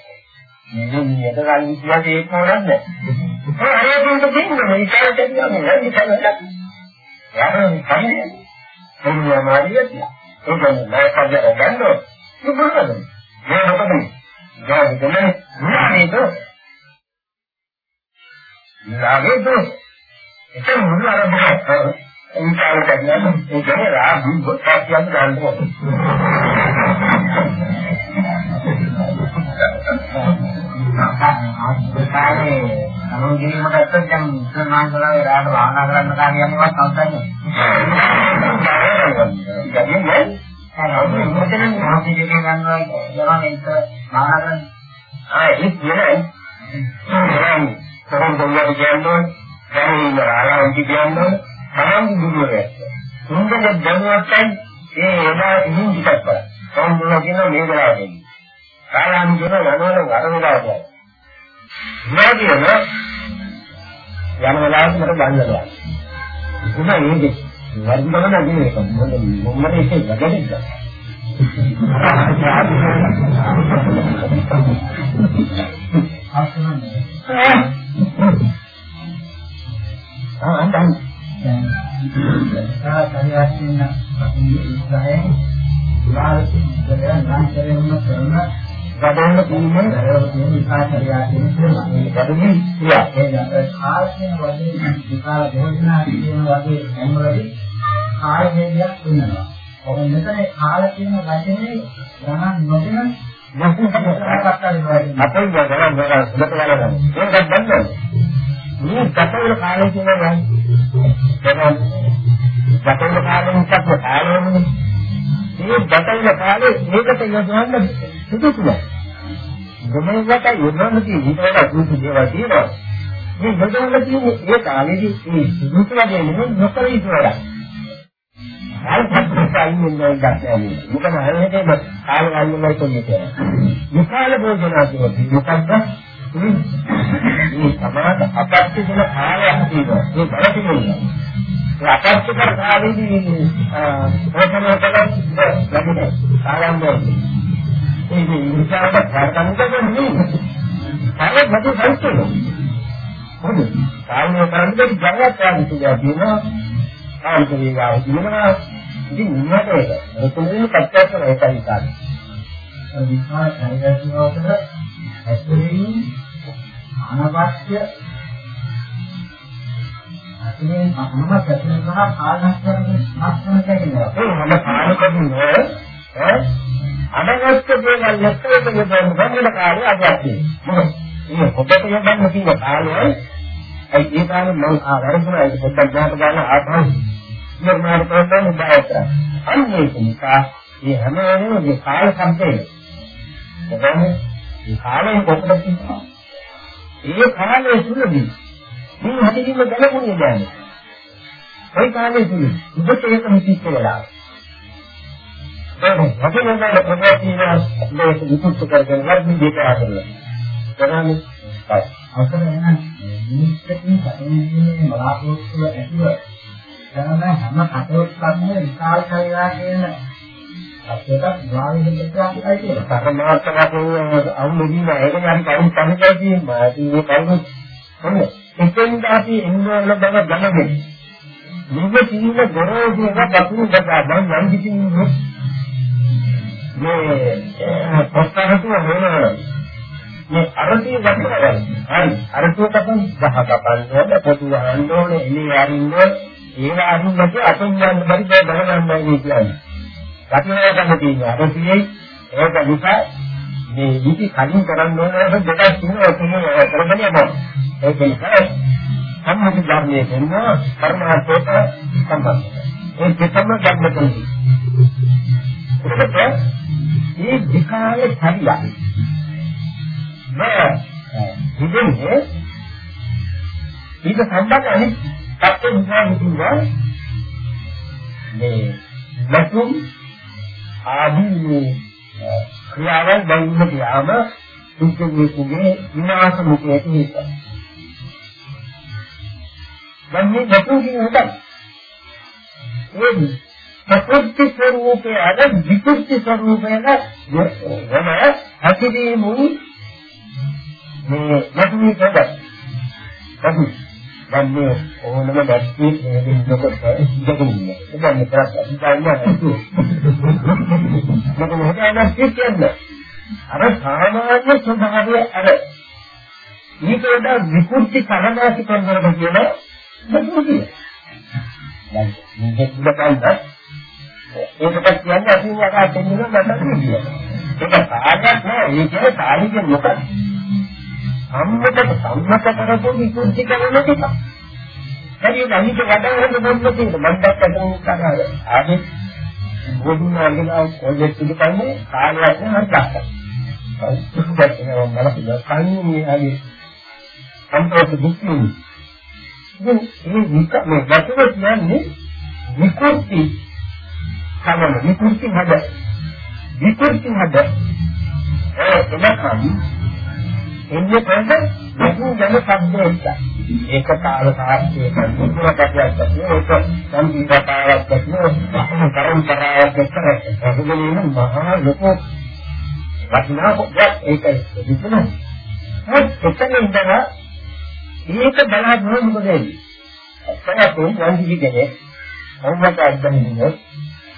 මේ නියත කලින් කියලා තේක්කෝ නැද්ද? ඒ අරයන්ට දෙන්නේ මේ කාලේ කියන්නේ නැහැ ඉතින්. යාළුවෝ කන්නේ. මොනවා මාරියද? ඒක නෑ කඩේ ගන්නවා. ඒක මොකද? මේ මොකද? ගාන ගමනේ නෑනේ તો. ලාගේ તો. ඒක මොන ආරම්භයක්? ඒ කාලේ කියන්නේ ඒ කියන්නේ රාගු ගොඩක් කියන්න ගන්නවා. ආස්කාරේ නමුත් ගිහින් මට දැන් ඉස්සරහාන්සලාගේ රාට වාහන කරන්න කාරියන්නවත් නැත්නම්. කියන්නේ අපි මෙතන මාසිකේ ගන්නවා යනවා මේක වාහන ආ ඒක කියන්නේ කොහොමද කියන්නේ දැන් ඉන්න ආරම්භ කියන්නේ තමන්ගේ ගුරුවරයා. හොඳට දැනුවත්යි ඒ එදා ඉන්න ටිකක් කරා. කොහොමද කියන මේ වෙලාවේදී. කාලාම කියන යනවල අර වෙලාවට. ඉතින් යන වෙලාවට මට ගන්නවා. ඉතින් මේක වර්ධනය නැති එක මොකද මොම්මද ඒක වැඩිද? ආ අන්තන් සාකච්ඡාවෙන් අපේ උත්සාහයෙන් විවාදිත කරන නම් කරන ගඩොල්ල තියෙන දරව තියෙන විකාශනයකින් මේ ගඩොලින් කියා ඒ කාර්යයෙන් වගේ විකාල භෝජනා කියන වගේ හැමවලදී කාය හේතුයක් වෙනවා. ඔබ මෙතන කාල කියන වචනේ ගණන් නොගෙන අපේ ගණන් ගණන් සුලත ගණන් ඒක ගන්න මේ ගතවල කාලේ කියන දැන් ගතවල කාලෙන් ඉස්සත් කාලෙන්නේ මේ ගතවල කාලේ මේකට යොදවන්න සුදුසුයි. ගමනකට යොදවන්න තියෙන ඊට වඩා සුදුසු දේවල් තියෙනවා. මේ යොදවන්න තියෙන ඒ කාලේදී මේ සුදුසු වගේ නෙමෙයි නොකර ඉස්සරහ. ආල්පත්සයින් නේද මොකද හැමදේම කාල ගන්නවයි කියන්නේ. විශාල භෝජනාදී මොකද්ද? මේ සමාජ අපත්‍ය කියන කාලයක් තියෙනවා. මේ බලපෑම. ඒ අපත්‍ය කර කාලෙදී ප්‍රථමතම ලැබුණේ ආරම්භය. ඒක ඉන්සාවට ගන්නකොට නෙමෙයි. කාලෙ මත සල්තන. හොඳ. කාලේ කරන්නේ ජගත් ආදිතිය කියනවා. ආන්ත වේගාව කියනවා. ඉතින් නිමත ඒක. ඒකෙන් පච්චාස ඒකයි කාලේ. විස්මාර පරිගණනාවකට ඇතුළේ අනවශ්‍ය අතිනේ අනුමත ඇතුළේ සහ කාලනස්තරගේ මාත්‍රම කියනවා. ඒ හැම කාලෙකදීම ඈ අනවශ්‍ය දේවල් නැත්නම් යොදන්න බැහැ කාලේ අදහස් මොකද? මේ පොතේ යොදන්න තියෙන කාලේ ඒ ඒ කාලේ මම ආවරදුනා ඒක පොඩ්ඩක් ගහට ගන්න ආපහු නිර්මාණ කරන්න උදාහරණයක් අන්න ඒක නිසා මේ හැම වෙලේම මේ කාල සම්පේ. එතන මේ කාලේ කොටද තියෙනවා ඒ කාලේ තුලදී මේ හැදීම දැනුනේ දැන ඒ කාලේ තුල ඉබ්බට ඒක හිතිච්ච වෙලාව දැන් අපේ නේද ප්‍රගතිය මේක විකුත් කරගෙන වර්ධි දෙක ආදරය. කරන්නේ හරි. අසල එන මිනිස්සුකින් කටින්නේ බලාපොරොත්තු ඇතුව කරන හැම කටයුත්තක්ම විශාල කරලා කියන අපේට වාවිද දෙකක් ඇයි සරමාර්ථක වශයෙන් අවුලදීම ඒකනේ අපි කවුරු තමයි කියන්නේ මේ කවුරු හොඳ එතෙන් අපි එන්නවල බව දැනගෙන නිවි තීන ගොරෝසුව බතුරු බදා දැන් යම් කිසි මේ පොස්තරතු වෙනවා මේ අරතිය ගන්න හරි. අරතිය කපන් ගහ කපන්න පොතු ගහන්න ඕනේ එළිය අරින්න ඒව අරින්න නැති අතෙන් යන්න බැරි බය බලගන්නයි කියන්නේ. කටිනා ගන්න තියෙන අරතියයි ඒක නිසා මේ විදි කලින් කරන්න ඕනේ දෙකක් තියෙනවා. කියන්නේ කරගෙන යනවා. ඒක නිසා සම්මුති ධර්මයේ දෙන්න කර්මාර්ථයට සම්බන්ධයි. ඒ දෙකම ගන්න තියෙනවා ඒකට මේ විකාරයේ හරියයි. නෑ ඉතින්නේ ඊට සම්බන්ධ අනිත් පැත්තෙන් විශ්වාස කිව්වා මේ ලකුම් ආදී මේ ක්‍රියාවන් බැඳින්න ගියාම දුක්ඛයේ විනාශ මුඛයට හේතුයි. දැන් මේ නැතුව කියන හොඳයි. ඒ ප්‍රකෘති ස්වરૂපයේ අද විකෘති ස්වરૂපයන වෙන හැකිරීමුයි මේ නැතුව කරගන්න. හරි. දැන් මේ ඕනම දැක්කේ මේ දෙන්නකොට ඉඳගන්නේ. දැන් මෙතන ඉඳන්නේ නැහැ. මොකද මොකද කියන්නේ? අර සාමාන්‍ය ස්වභාවය අර ඊට වඩා විකෘති කරනාසි කරනවා කියන දෙයක්. දැන් මේක ඉඳගන්න ඒකට කියන්නේ අපි යකා දෙන්නුන මට කියන්නේ. ඒක සාහයක් නෑ. ඒ කියන්නේ සාහිත්‍ය මොකක්ද? සම්මත සම්මත කරපු විකෘති කරන එක. හරි නහිත වඩාගෙන මොකද කියන්නේ මණ්ඩක් අතරින් කරාද? ආදී මොදුන අල්ලලා කොල්ලෙක් පිටකන්නේ කාලයක් නෑ හරියට. ඒක මනස කන්නේ ආදී සම්පූර්ණ දුක්ඛ ඉතින් මේ වික මේ වචන කියන්නේ විකෘති කවම විකෘති හද විකෘති හද. ඒ එනකම් එන්නේ කොහොමද ලොකු ජන શબ્දයක් ඒක කාල සාහිත්‍යයේ මුද්‍රකයක් තියෙන ඒක සංකීර්ණතාවක් තියෙන පරම්පරාවක් එක්ක රහුගෙනින් මහා ලොකු වටිනා පොඩ්ඩක් ඒකයි විකුණන. ඒත් එතන ඉඳලා ඒක බලාගෙන මොකද වෙන්නේ? අපතේ යන්දි කෙනෙක් මොනවද අද්දන්නේ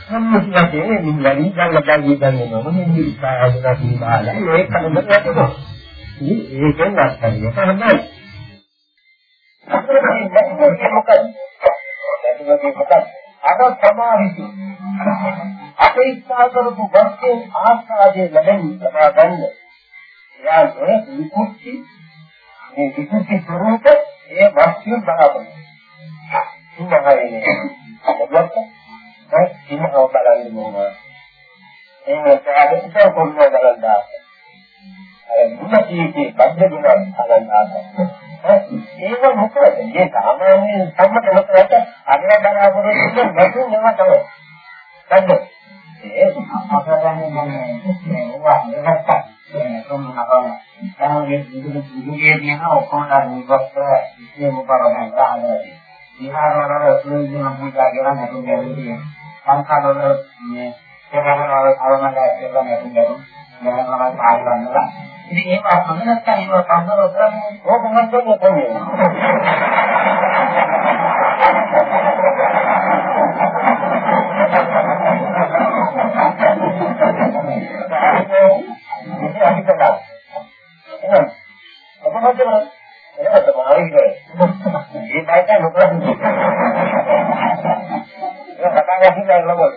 සම්මුතියදී නිවැරදි ගල්ලා ගල්ලා ගන්නවා මොන්නේ ඉස්සාවදලා දීලා ඒක කලබල වෙනවා ඒකෙන් අත්හරිය තමයි. අපිට මේ මොකද? මොකද? අර සමාහිත. අපේ ඉස්සා කරපු වස්තුන් ආස්වාදයේ ලැබෙන ලබා ගන්න. එයා නොයේ විකුච්චි මේ විකුච්චි ස්වરૂප ඒ වස්තුන් බලාපොරොත්තු. ඉන්නහයිනේ. මොකක්ද? ඒ ඉන්නව බලන්නේ මොනවා? එහෙනම් ඒක අපිට කොහොමද බලන්න මුලකීකේ බද්ධ ගුණ අලංකාරයි. ඒක මොකද? මේ සාමාන්‍ය සම්මත මතයට අගය බලාපොරොත්තු නැතු නම තමයි. දැන් ඒ අපරාධන්නේ මම ඒවා නිරස්ත කොහොමද තමයි දුකේ තියෙන ඔක්කොම නිවස්ත ඉතිේ මොකරද ගානදී. විහාරවල සුළුදී මම කාගෙන නැතු ගැලී සංඛාරවල මේ ඒකවල අවමලයි කියලා නැතු ගැලී යනවා පාරවන්නවා ඉතින් ඒක අහන්න නැත්නම් ඒක කන්නර කරන්නේ ඕක මොකද කියන්නේ ඉතින් අපි කළා එහෙනම් අපහොත් එනකොට මායිගේ මේ බයික මොකද ඒක කතා කරලා ඉන්නකොට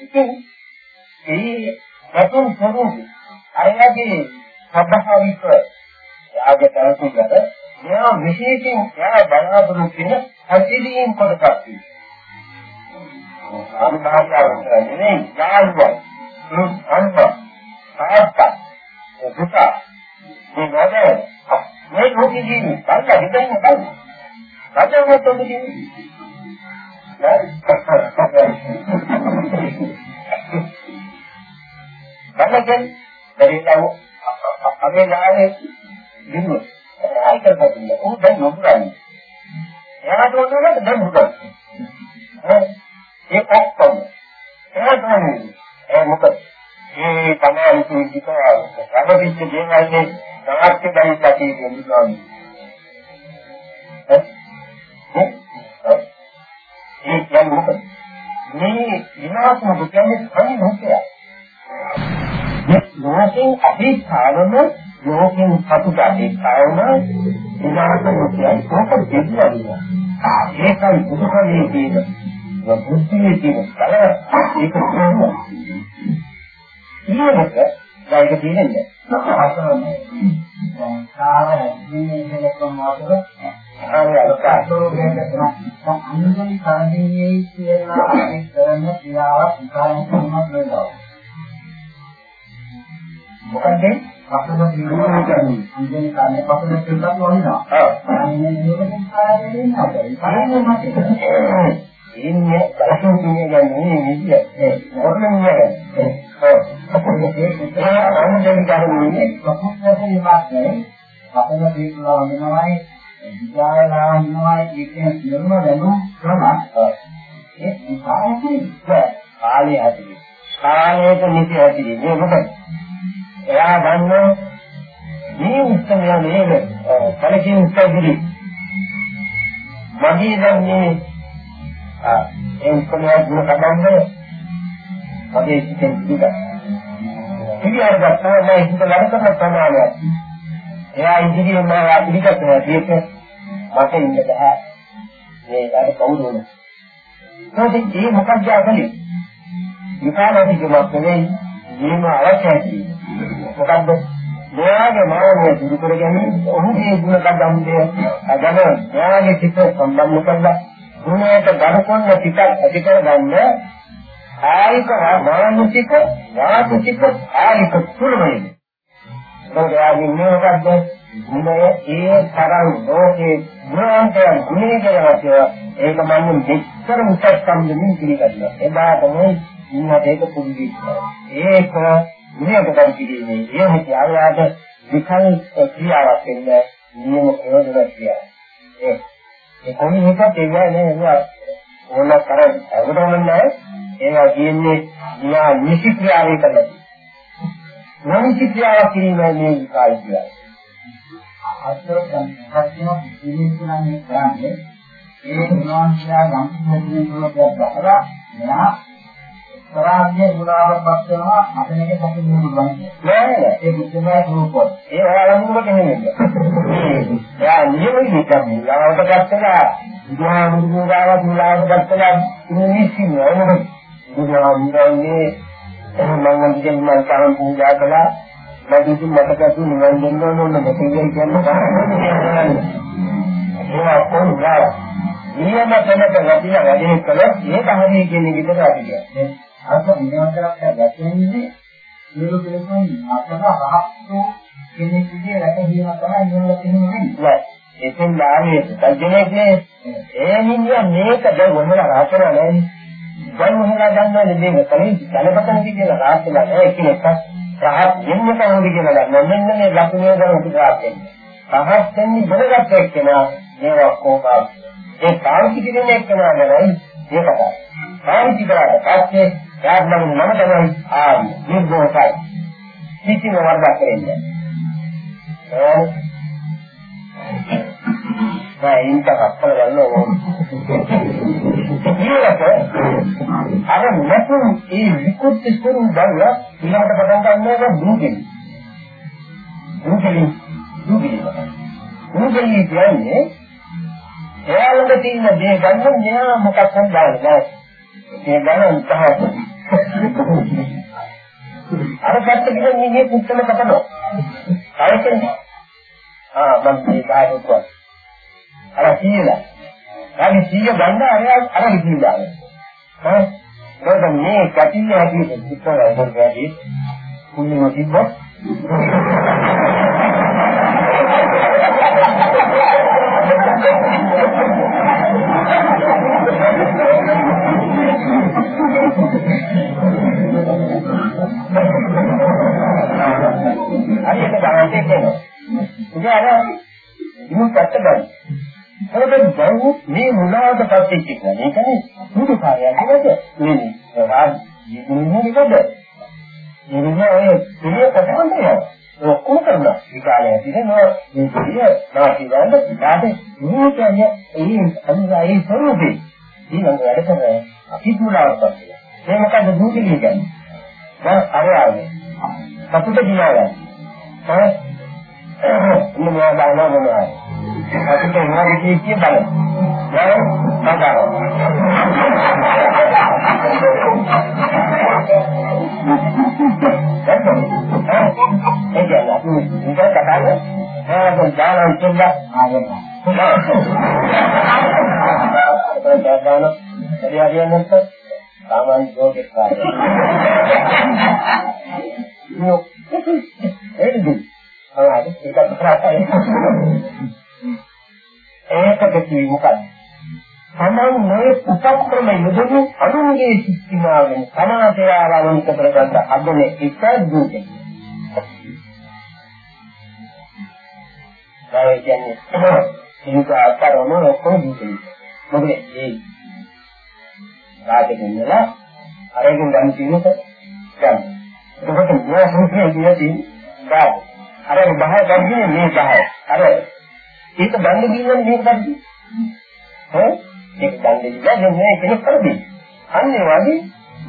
ඉතින් ඒ රතුන් ස්වરૂපේ අයගේ සබ්බහාවික යාගේ තරතුගර මෙයා විශේෂයෙන් එයා බලාපොරොත්තු වෙන හැසිරීම් කොටසක් තියෙනවා. අනුභාවයක් නෙවෙයි යාළුවා. අන්න සාර්ථක දුක මේ නෝදේ මේ ලෝකෙ ජීවි බල්ලා හිතන්න බෑ. රජවොත් ඔබදී බලකෙන් බැරිලව අපේ ගානේ දිනුව. ඒයි කරපදින්න. උන් දැන් නොබුරන්නේ. එයාට ඕනකට දැන් බුදා. ඒ ඔක්කොම. එයා තමයි. ඒ මොකද? මේ තමයි කිසික රබිච්ච දේවල්නේ නාට්‍ය බයි කටි කියනවා. ඒ කියන්නේ මොකද? මේ විනාශම කියන්නේ කයි මොකද? ලෝකෙන් අභිස්ථානම ලෝකෙන් සතුට අභිස්ථානම විනාශ මුඛයයි කොහොමද දෙවියන්නේ ඒකයි බුදුකමේ තියෙන බුද්ධියේ තියෙන කල ඒක කොහොමද ඊළඟට දැන් ඒක තියෙන්නේ දැන් කාව ජීවිතේ කොහොමද අනුගමන කාර්යයේ කියලා අපි කරන ක්‍රියාවක් විකාරයක් කොහොමද වෙනවා. මොකද අපිට නිරෝධ කරන්නේ ඉන්නේ කාලේ පස්සෙ දෙන්නත් වුණා. ඔව්. අනේ මේකෙන් කාලේ දෙන්නා. ඒකනේ මට. ඉන්නේ බලසුන් කියන්නේ මේ විදිය. ඒ. මොකද ඒ. අනුදෙන් කරන්නේ කොහොමද විපාකනේ අපල දීලා වන්නවයි විචාරලා වන්නවයි කියන සියලුම දැනුම් ක්‍රම ඒ විපාකේ කාලය ඇති කාලයට නිසි ඇති මේ මොකද? එයා දන්නේ මේ උත්සවය නේද? කලකින් උත්සවදී මගේ දැන් මේ ඒ උත්සවය දුර කඩන්නේ මගේ සිතෙන් පිට ඉතින් ගත්තා මම හිත ලබන ප්‍රමාණයක්. එයා ඉදිරියෙන් මම පිළිගත් නැතික මට ඉන්න බෑ. මේ වැඩ කවුරුද ඒකත් ඒ මොකක්ද අකලේ විකාරාධිකමක් නෙවෙයි මේම අවශ්‍යයි. මොකද්ද මෙයාගේ මානවය දුරු කර ගැනීම ඔහුගේ ගුණ කඩන්නේ අදම මෙයාගේ චිත්ත සම්බන්ධ කරලා ගුණයට ගරුකොන්න ටිකක් ඇති කරගන්න ආයික මානසික වාචික ආයික තුනමයි. ඒකයාගේ මොකද්ද ගුණය ඒ තරම් ලෝකේ ගුණාන්තය ගුණේ කියලා ඒක මම මෙච්චර උසස් සම්දෙමින් පිළිගන්නවා. එදා තමයි ඉන්නට ඒක පුරුදු ඒක නියමකම් කිරීමේ ඒ හිතායාද විකල් ක්‍රියාවක් වෙන්නේ නියම ප්‍රයෝජන ක්‍රියාව. ඒ ඒ කොහොමද කියන්නේ නේද ඕන කර අවුරුම නැහැ. ඒවා කියන්නේ නියා නිසි ක්‍රියාවේ කරලා. නොනිසි ක්‍රියාව කිරීමේ මේ විකාල් ක්‍රියාව. අත්‍යවශ්‍ය සත්‍යම පිළිතුරන්නේ කරන්නේ ඒ විනාශය ගම් හැදෙන දුරට බහලා මෙයා සරාග්‍ය ගුණාවපත් වෙනවා අපේක සැකෙන්න පුළුවන්. නෑ ඒ බුද්ධමය රූපොත්. ඒ ඔයාලම කෙනෙක්. එයා නියමයි කියන්නේ. ලාවට ගත්තලා බුදුහාමුදුරුවෝ ගාව ගත්තලා ඉන්නේ නෑ. බුදුහාමුදුරුවෝනේ මම කියන මම තරම් පූජා කළා. මම ඉතින් මට කතු නිවන් දෙන්න ඕන ඕන මෙතන කියන්නේ ඒවා කොහොමද? නියම තැනක වැඩිලා වැඩේ කළොත් ඒක හරිය කියන විදිහට අපි කියන්නේ. අර විනෝදයක් ගැටෙන්නේ මේක පිළිබඳව අපල රහත්තු කෙනෙක් විදිහට රැකගීම තමයි නිවන කියන්නේ. එතෙන් ආවේ තර්ජනයේ ඒ නින්දිය මේක දැන් මොනවා රාතනා නැහැ. දැන් මොනවා දන්නවද මේක කලින් කලපතන කියලා රාතනා නැහැ ඒක එක රහත් වෙන්න කොහොමද කියලා දන්න. මෙන්න මේ ලකුණේ ගැන උපකාර වෙන්නේ. රහත් වෙන්නේ බෙදගත් එක්කෙනා මේ ඔක්කොම ඒ පාවිච්චි කිරීම එක්කෙනා නෙවෙයි ඒකයි. පාවිච්චි කරාට පස්සේ යාත්නම් මම තමයි ආවි නිර්දෝෂයි කිසිම වරදක් වෙන්නේ නැහැ ඒ ඉන්ට හත්තර ගන්න ඕන. ඊළඟට අර නැතුම් ඒ විකෘති ස්වරූප බලය ඊළඟට පටන් ගන්නවා දුකෙන්. දුකෙන්. දුකෙන් දුකෙන් කියන්නේ එයාලඟ තියෙන දේ ගන්න මෙයා මොකක්ද බලන්නේ නැහැ ඒ ගණන් තමයි අර පැත්ත කියන්නේ මේ කුත්තම කපනවා. ආයෙත් ආ මම මේ කායුත් අර සීලා. අර සීය ගන්න අර අර විදිහට. හා මොකද මේ කටිය හැදී කුත්තම වර්ගයේදී කුණිම තිබ්බොත් හරියට ගණන්ට කියනවා. ඉතින් අර ඉමු පැත්ත ගන්න. ඒකෙන් බහුව මේ මුලාවට පත්වෙච්ච එක. මේ කියන්නේ මුදු කාර්යයක් නේද? මේ රාජ් ජීවිතේ ඉන්නේ ඔය පිළිය කොටන්නේ. ඔක්කොම කරනවා. විකාලය ඇතිවෙනවා. මේ පිළිය නාටි වල ඊට මේ කියන්නේ ඒ අනිවාර්ය ස්වරූපේ. ඊළඟ වැඩ කරන අපිත් මුලාවට පත් වෙනවා. ඒ මොකද දුකිලි කියන්නේ? දැන් අර ආවේ. සතුට දිනාගන්න. ඈ ඉන්න මෙයා දානවා මොනවා. සතුට එනවා කිය කිය බලන්න. දැන් මගාව. ඒ කියන්නේ අපි ඉඳලා කතා කරා. ඒක දාලා ඉන්න ආයෙත්. ඒක දානවා. හරි හරියන්නේ නැත්නම් සාමාන්‍ය ලෝකෙට කාර්යය. ඒකද? ආ ඒක කරාටයි. ඒකද කිව්වේ මොකක්ද? සමන් මේ උපක්‍රම යෙදෙන අනුන්ගේ සිස්තිමාවෙන් සමාජය ආරවණික කරගන්න අදන එක දුකයි. ඒ කියන්නේ ඒක අතරම ඔක්කොම දුකයි. මොකද ඒ රාජකෙන් නලා අරගෙන ගන්න තියෙනක ගන්න. එතකොට මේ සංස්කෘතිය කියන්නේ බාද. අර බහය ගන්නේ මේ බහය. අර ඒක දන්නේ කියන්නේ මේක ගන්නේ. ඈ ඒක දන්නේ නැහැ මේ කෙනෙක් කරදී. අන්න ඒ වගේ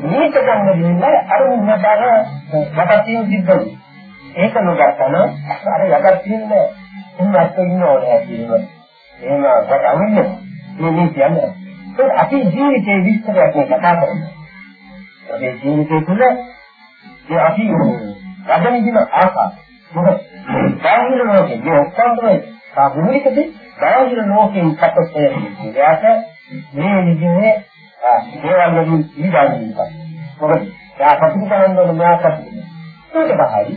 මේක ගන්න දෙන්නේ අර උන්නතර වටතිය සිද්ධයි. ඒක නොගත්තම අර යකට තියෙන උන්නත් ඉන්න ඕනේ කියනවා. එහෙම වට අවින්නේ. මේ මේ කියන්නේ. ඒක අපි ජීවිතේ විස්තරයක් කතා කරන්නේ. අපේ ජීවිතය තුළ ඒ අපි රජනිදින ආසාව මොකද බාහිර ලෝකේ මේ ඔක්කොම තමයි සාමූලිකදී බාහිර ලෝකෙන් සැපසේ ඉඳලාට මේ විදිහේ දේවල් වලින් ඉඳලා මොකද යා සතුට කරන්න ඕන මෙයා සතුට ඒක බහයි.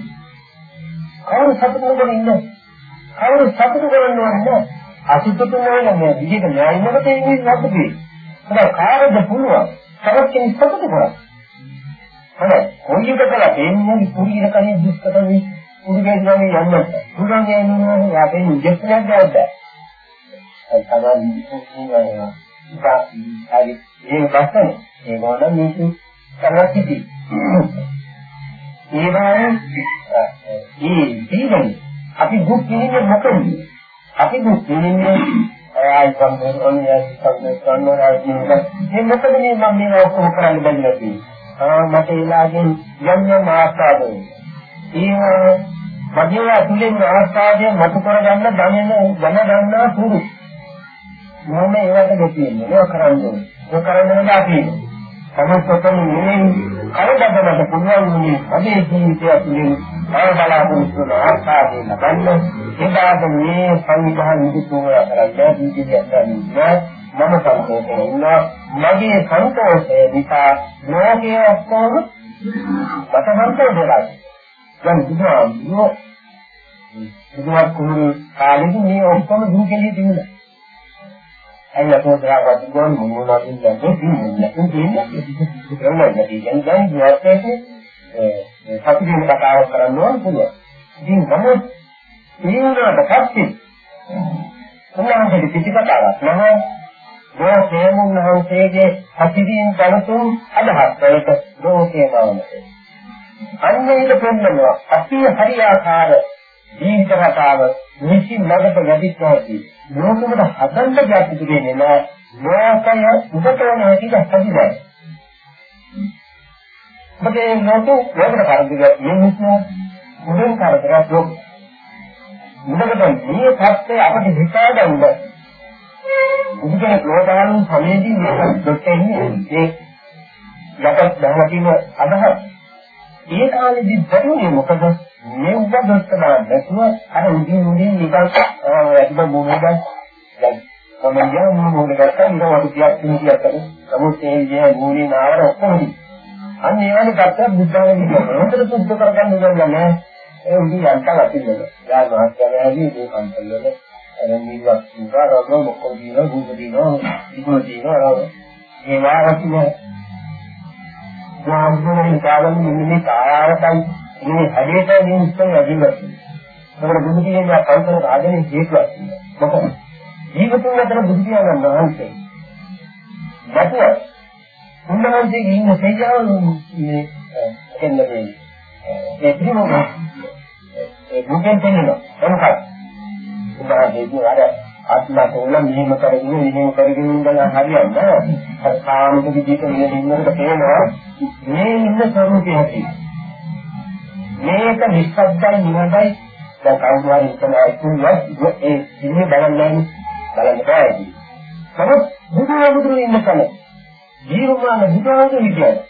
කවුරු සතුට කරගෙන ඉන්නේ? කවුරු සතුට කරන්න ඕනේ අසුතුතු නෝන මේ විදිහට න්යායිමකට ඉන්නේ සතුටේ ඒක කාටද පුළුවන්? තවත් කෙනෙක් සතුට කරන්නේ හරි කොයි එකකලා දෙන්නේ කුරියන කණේ දුෂ්කරමයි කුරියන ගමේ යන්න පුළුවන් යන්නේ යාපේ ඉන්ජෙක්ෂන් එකක් ගන්න ඒ තමයි කියනවා හරි ඒ වස්තන ඒ මොන මේක කරලා සිටි ඒ වගේ ඒ දීගෙන අපි දුක් විඳින්නේ මොකද අපි දුක් විඳින්නේ ආයි සම්බන්ධ ඔන්න යයි සම්බන්ධ කරනවා මේ මොකද මේ මම මේ ඔක්කොම කරන්න බැරිලා තියෙන්නේ මට ඊළඟින් යම් යම් ආස්වාදේ. ඒ මගේ අතුලින් ආස්වාදයේ මතු කරගන්න දැනෙන දැන ගන්නා තුරු. මම ඒවට ගෙතියෙන්නේ ඒක කරන්නේ. ඒක කරන්නේ අපි. සමස්තයෙන් මේ කවදාවත් පුළුවන් වුණේ අපේ ජීවිතය තුළින් ආවලාපුරුෂ ආස්වාදේ ලබන්න. ඒදාද මේ සංවිධාන නිකුත් කරලා ජීවිතය ගන්න මම සන්තෝෂයෙන් ඉන්නවා මගේ සන්තෝෂය නිසා ලෝකයේ ඔක්කොම මට සන්තෝෂයි දැන් බුදුහාමුදුරුවෝ බුදුහත් කුහුරු කාලෙදි මේ ඔක්කොම දුකෙලිය තිබුණා. අයියා පොඩ්ඩක් ගොන් මොනවා කියන්නේ කියන්නේ කියන්නේ කියන්නේ දැන් ජීවිතයේ ඒ සතුටින් කතාවක් කරන්න ඕන පුළුවන්. ඉතින් නමුත් ඒ වුණාට පස්සේ උන්වහන්සේ පිටිකතාවක් නැහැ. ලෝකයේ මුන්වහන්සේගේ අතිදීන් බලතුන් අදහස් වලට ලෝකයේ බවමයි. අන්නේක පෙන්වනවා අපි හරියාකාර ජීවිත රටාව නිසි ළඟට වැඩිච්චාදී ලෝකෙකට හදන්න ගැටි දෙන්නේ නෑ ලෝකය උදතෝන හැටියට හදිලා. මොකද ලෝකෙ ලෝකෙට කරදර මිනිස්සු මුලින් කරදරයක් ලෝක. මුලකට මේ පැත්තේ අපිට හිතාගන්න උදිකේ ප්‍රෝදාන සමයේදී මේක දෙකෙන්නේ ඒ යටත් දැනලා තියෙන අදහස් ඒ කාලෙදි බැලුවේ මොකද? මේ උඹ දොස්තරා නැතුව අර උදින් උදින් නිකන් ඇතිව මොනවද දැන් කොමන්දියා මොනවද කරලා ඉඳ වඩු කියක් කියක් කරේ නමුත් ඒ විදිහ මූලික නාවර ඔක්කොම අන්න ඒ වගේ කතා බුද්ධාගම කියනවා හොඳට සුද්ධ කරගන්න ඕනේ නෑ ඒ උදින් යන්තම් අතින්නද යා මහත්යලාගේ මේ කන්තල් වල නිල්වත් සුරා රෝග මොකෝ දින භූත දින ඉක්ම දින රෝග මේ වාරකින ඥානයෙන් කාලෙ මෙන්න කායාරතයි මේ හැදේට මේ ඉස්සෙන් ඇදිවත් ඒකට බුදු කියන්නේ කල්පන රාජනේ හේතුවක් මොකද? ජීවිතුන් අතර බුදු කියනන් වහන්සේ නැතුව උන්වහන්සේගේ ඉන්න සේජාව මේ එන්නේ ඒ පිළිමම ඒ මුගෙන් තේනවා මොකක්ද? උදාහරණයක් අර අත්ලතෝල මෙහෙම කරගෙන මෙහෙම කරගෙන ඉඳලා හරියන්නේ අර කාමක විදිහට මෙහෙම ඉන්නකොට පේනවා මේ ඉන්න ස්වરૂපය ඇති මේක නිස්සද්දයි නිවදයි දැන් කවුරු හරි හිතනවා කිව්වත් ඒ ඉන්නේ බලන්නේ බලන්න බෑයි නමුත් බුදුහාමුදුරු ඉන්න කල ජීවමාන බුදුහාමුදුරු විදියට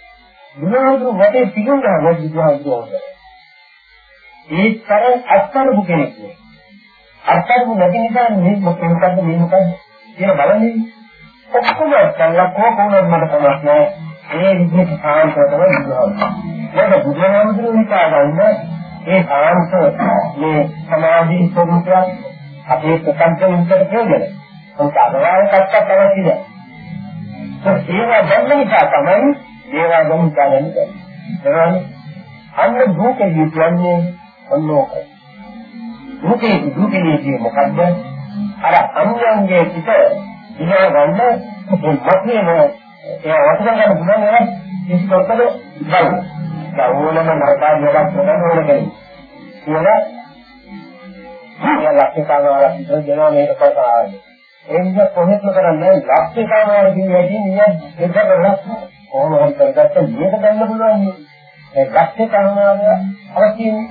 බුදුහාමුදුරු වටේ පිටුනා බුදුහාමුදුරු ඒ තරම් අත්තරපු කෙනෙක්. නේ අත්තරු නැති නිසා මේ මොකක්ද මේ මොකක්ද කියලා බලන්නේ. ඔක්කොම අත්තරලා කොහොමද මට කමක් නැහැ ඒ විදිහට සාන්තව තමයි බුදුහාමුදුරුවෝ. ඒක බුදුහාමුදුරුවෝ හිතාගන්න ඒ සාන්ත මේ සමාධි ස්වરૂපයක් අපේ ප්‍රපංච විතර ප්‍රයෝජන ඒක අදවාල් කක්ක අවශ්‍යද ඒවා දැන්න නිසා තමයි ඒවා ගැන හිතාගන්නේ. ඒවනේ අන්න දුකේ කියන්නේ ඔන්නෝකයි. දුකේ දුකේ කියන්නේ මොකද්ද? අර අන්‍යයන්ගේ පිට ඉහළ ගන්න මේ මතේම ඒ වචන ගන්න පුළුවන් නේද? කිසි කොටද බලන්න. ඕනම නරකාදියක් කරන්න ඕන කෙනෙක්. කියලා ඒ ලක්ෂිකාවාලා පිටර දෙනවා මේක කරපාන්නේ. ඒ නිසා කොහෙත්ම කරන්නේ ලක්ෂිකාවාලා කියන වැඩි නියම දෙක කරලා කොහොම හරි කරගත්ත මේක ගන්න පුළුවන්. ඒ ලක්ෂිකාවාලා අවශ්‍යයි.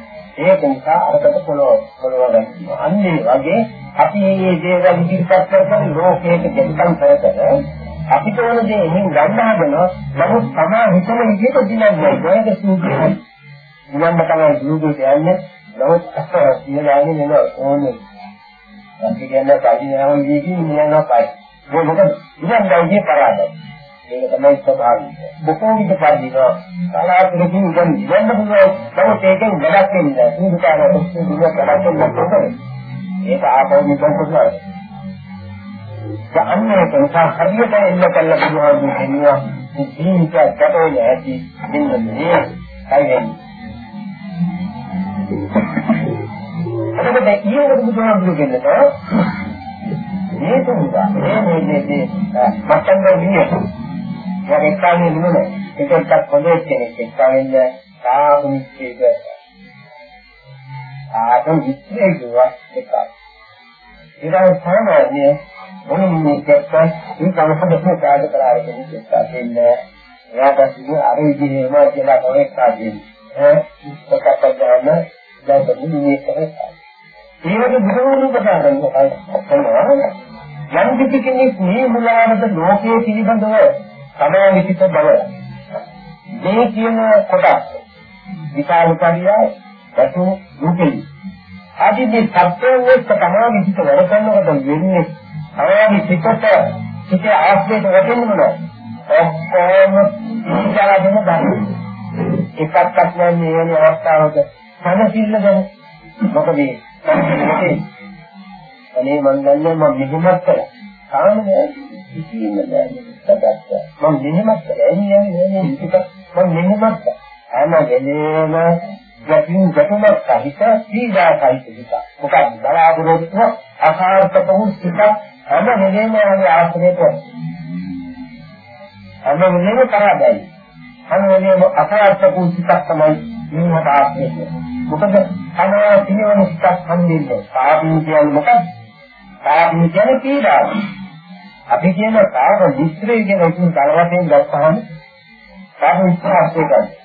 ඒක නිසා අරකට පොළොව පොළොව ගන්නවා. අන්නේ වගේ අපි මේ දේවල් ඉදිරිපත් කරගෙන ලෝකයට දෙකම් කර කර අපිට ඕන දේ එහෙන් ගන්න හදනවා. නමුත් තමා හිතන විදිහට දිනන්නේ නැහැ. ඒක සූත්‍රය. නිවන්න තමයි සූත්‍රය යන්නේ. නමුත් අස්තර කියලානේ නේද ඕනේ. අපි කියන්නේ කඩිනාවන් දීකින් නියනවා පයි. ඒක මොකද? ඉතින් දැයිගේ පරාදයි. ඒක තමයි ස්වභාවය. බොහෝ විට පදිනවා. කලාතුරකින් ඉඳන් ඉන්න පුළුවන්. නමුත් ඒකෙන් වැඩක් වෙන්නේ නැහැ. සූත්‍රය ඔස්සේ දුක කඩක් වෙනවා. ඒක ආපහු නිකන් කරනවා. අන්නේ නිසා හරියට එන්න කල්ලා පුළුවන් දෙන්නවා. මේ ජීවිතය ගැටවෙන්නේ ඇති. මෙන්න මේ කයි වෙන්නේ. එතකොට ඊළඟට බුදුහාමුදුරු කියනවා මේ තුන්දා මේ මේ මේ මත්තන්ද විය. යන එක්කානේ නුනේ එකක් පොදේ කෙනෙක් එක්කාවෙන්ද සාමුනිස්සේක ආතම් විශ්ලේෂ දුවා එකක්. ඒක සාමාන්‍ය මොනින් මේකත් මේ කවසදක කාර්ය කරාරගෙන ඉස්සා දෙන්නේ. එයාට සිදු අර විදිහේම කියලා කොහෙක් ආදී. ඈ ඔකට ගන්න දැන් මේ කරේ. ඒවගේ බුදුරුවෝ ප්‍රකාරයෙන් කරනවා. යම් කිසි කෙනෙක් මේ මුලාවට ලෝකයේ පිළිබඳව සමාවිත බව. මේ කියන කොටස් විකාර පරියය දසු රූපේ ආදී මේ සත්‍යයෙන් එක්ක තමයි විචිත වැඩ කරනකොට වෙන්නේ තමයි පිටට පිටේ ආශ්‍රේත වැටෙන්නේ නෝ ඔක්කොම ඉඳලාගෙන ගන්න. එකක් අත්වන්නේ මේ අවස්ථාවක සනසිල්ල ගැන. මොකද මේ? අනේ මං දන්නේ මම මෙහෙමත් කරා. තාම නෑ කිසිම නෑ මම මෙහෙමත් කරා. එන්නේ නෑ මම මෙහෙමත් හැම වෙලේම ගැටින් ගැටුමක් සහිත සීදා සහිත හිත මොකක්ද බලාපොරොත්තු? අසාර්ථක වූ සිත හැම වෙලේම ආගේ ආශ්‍රයයට හැම වෙලේම කරදයි හැම වෙලේම අසාර්ථක වූ සිතක් තමයි මේකට ආශ්‍රය මොකද අනා සිනවන සිතක් හම්බෙන්නේ. පාපී කියන්නේ මොකක්ද? පාපී කියන්නේ පීඩාව අපි කියන පාප මිශ්‍රය කියන එක කලවටෙන් ගත්තාම පාප මිශ්‍රය ආශ්‍රය කරනවා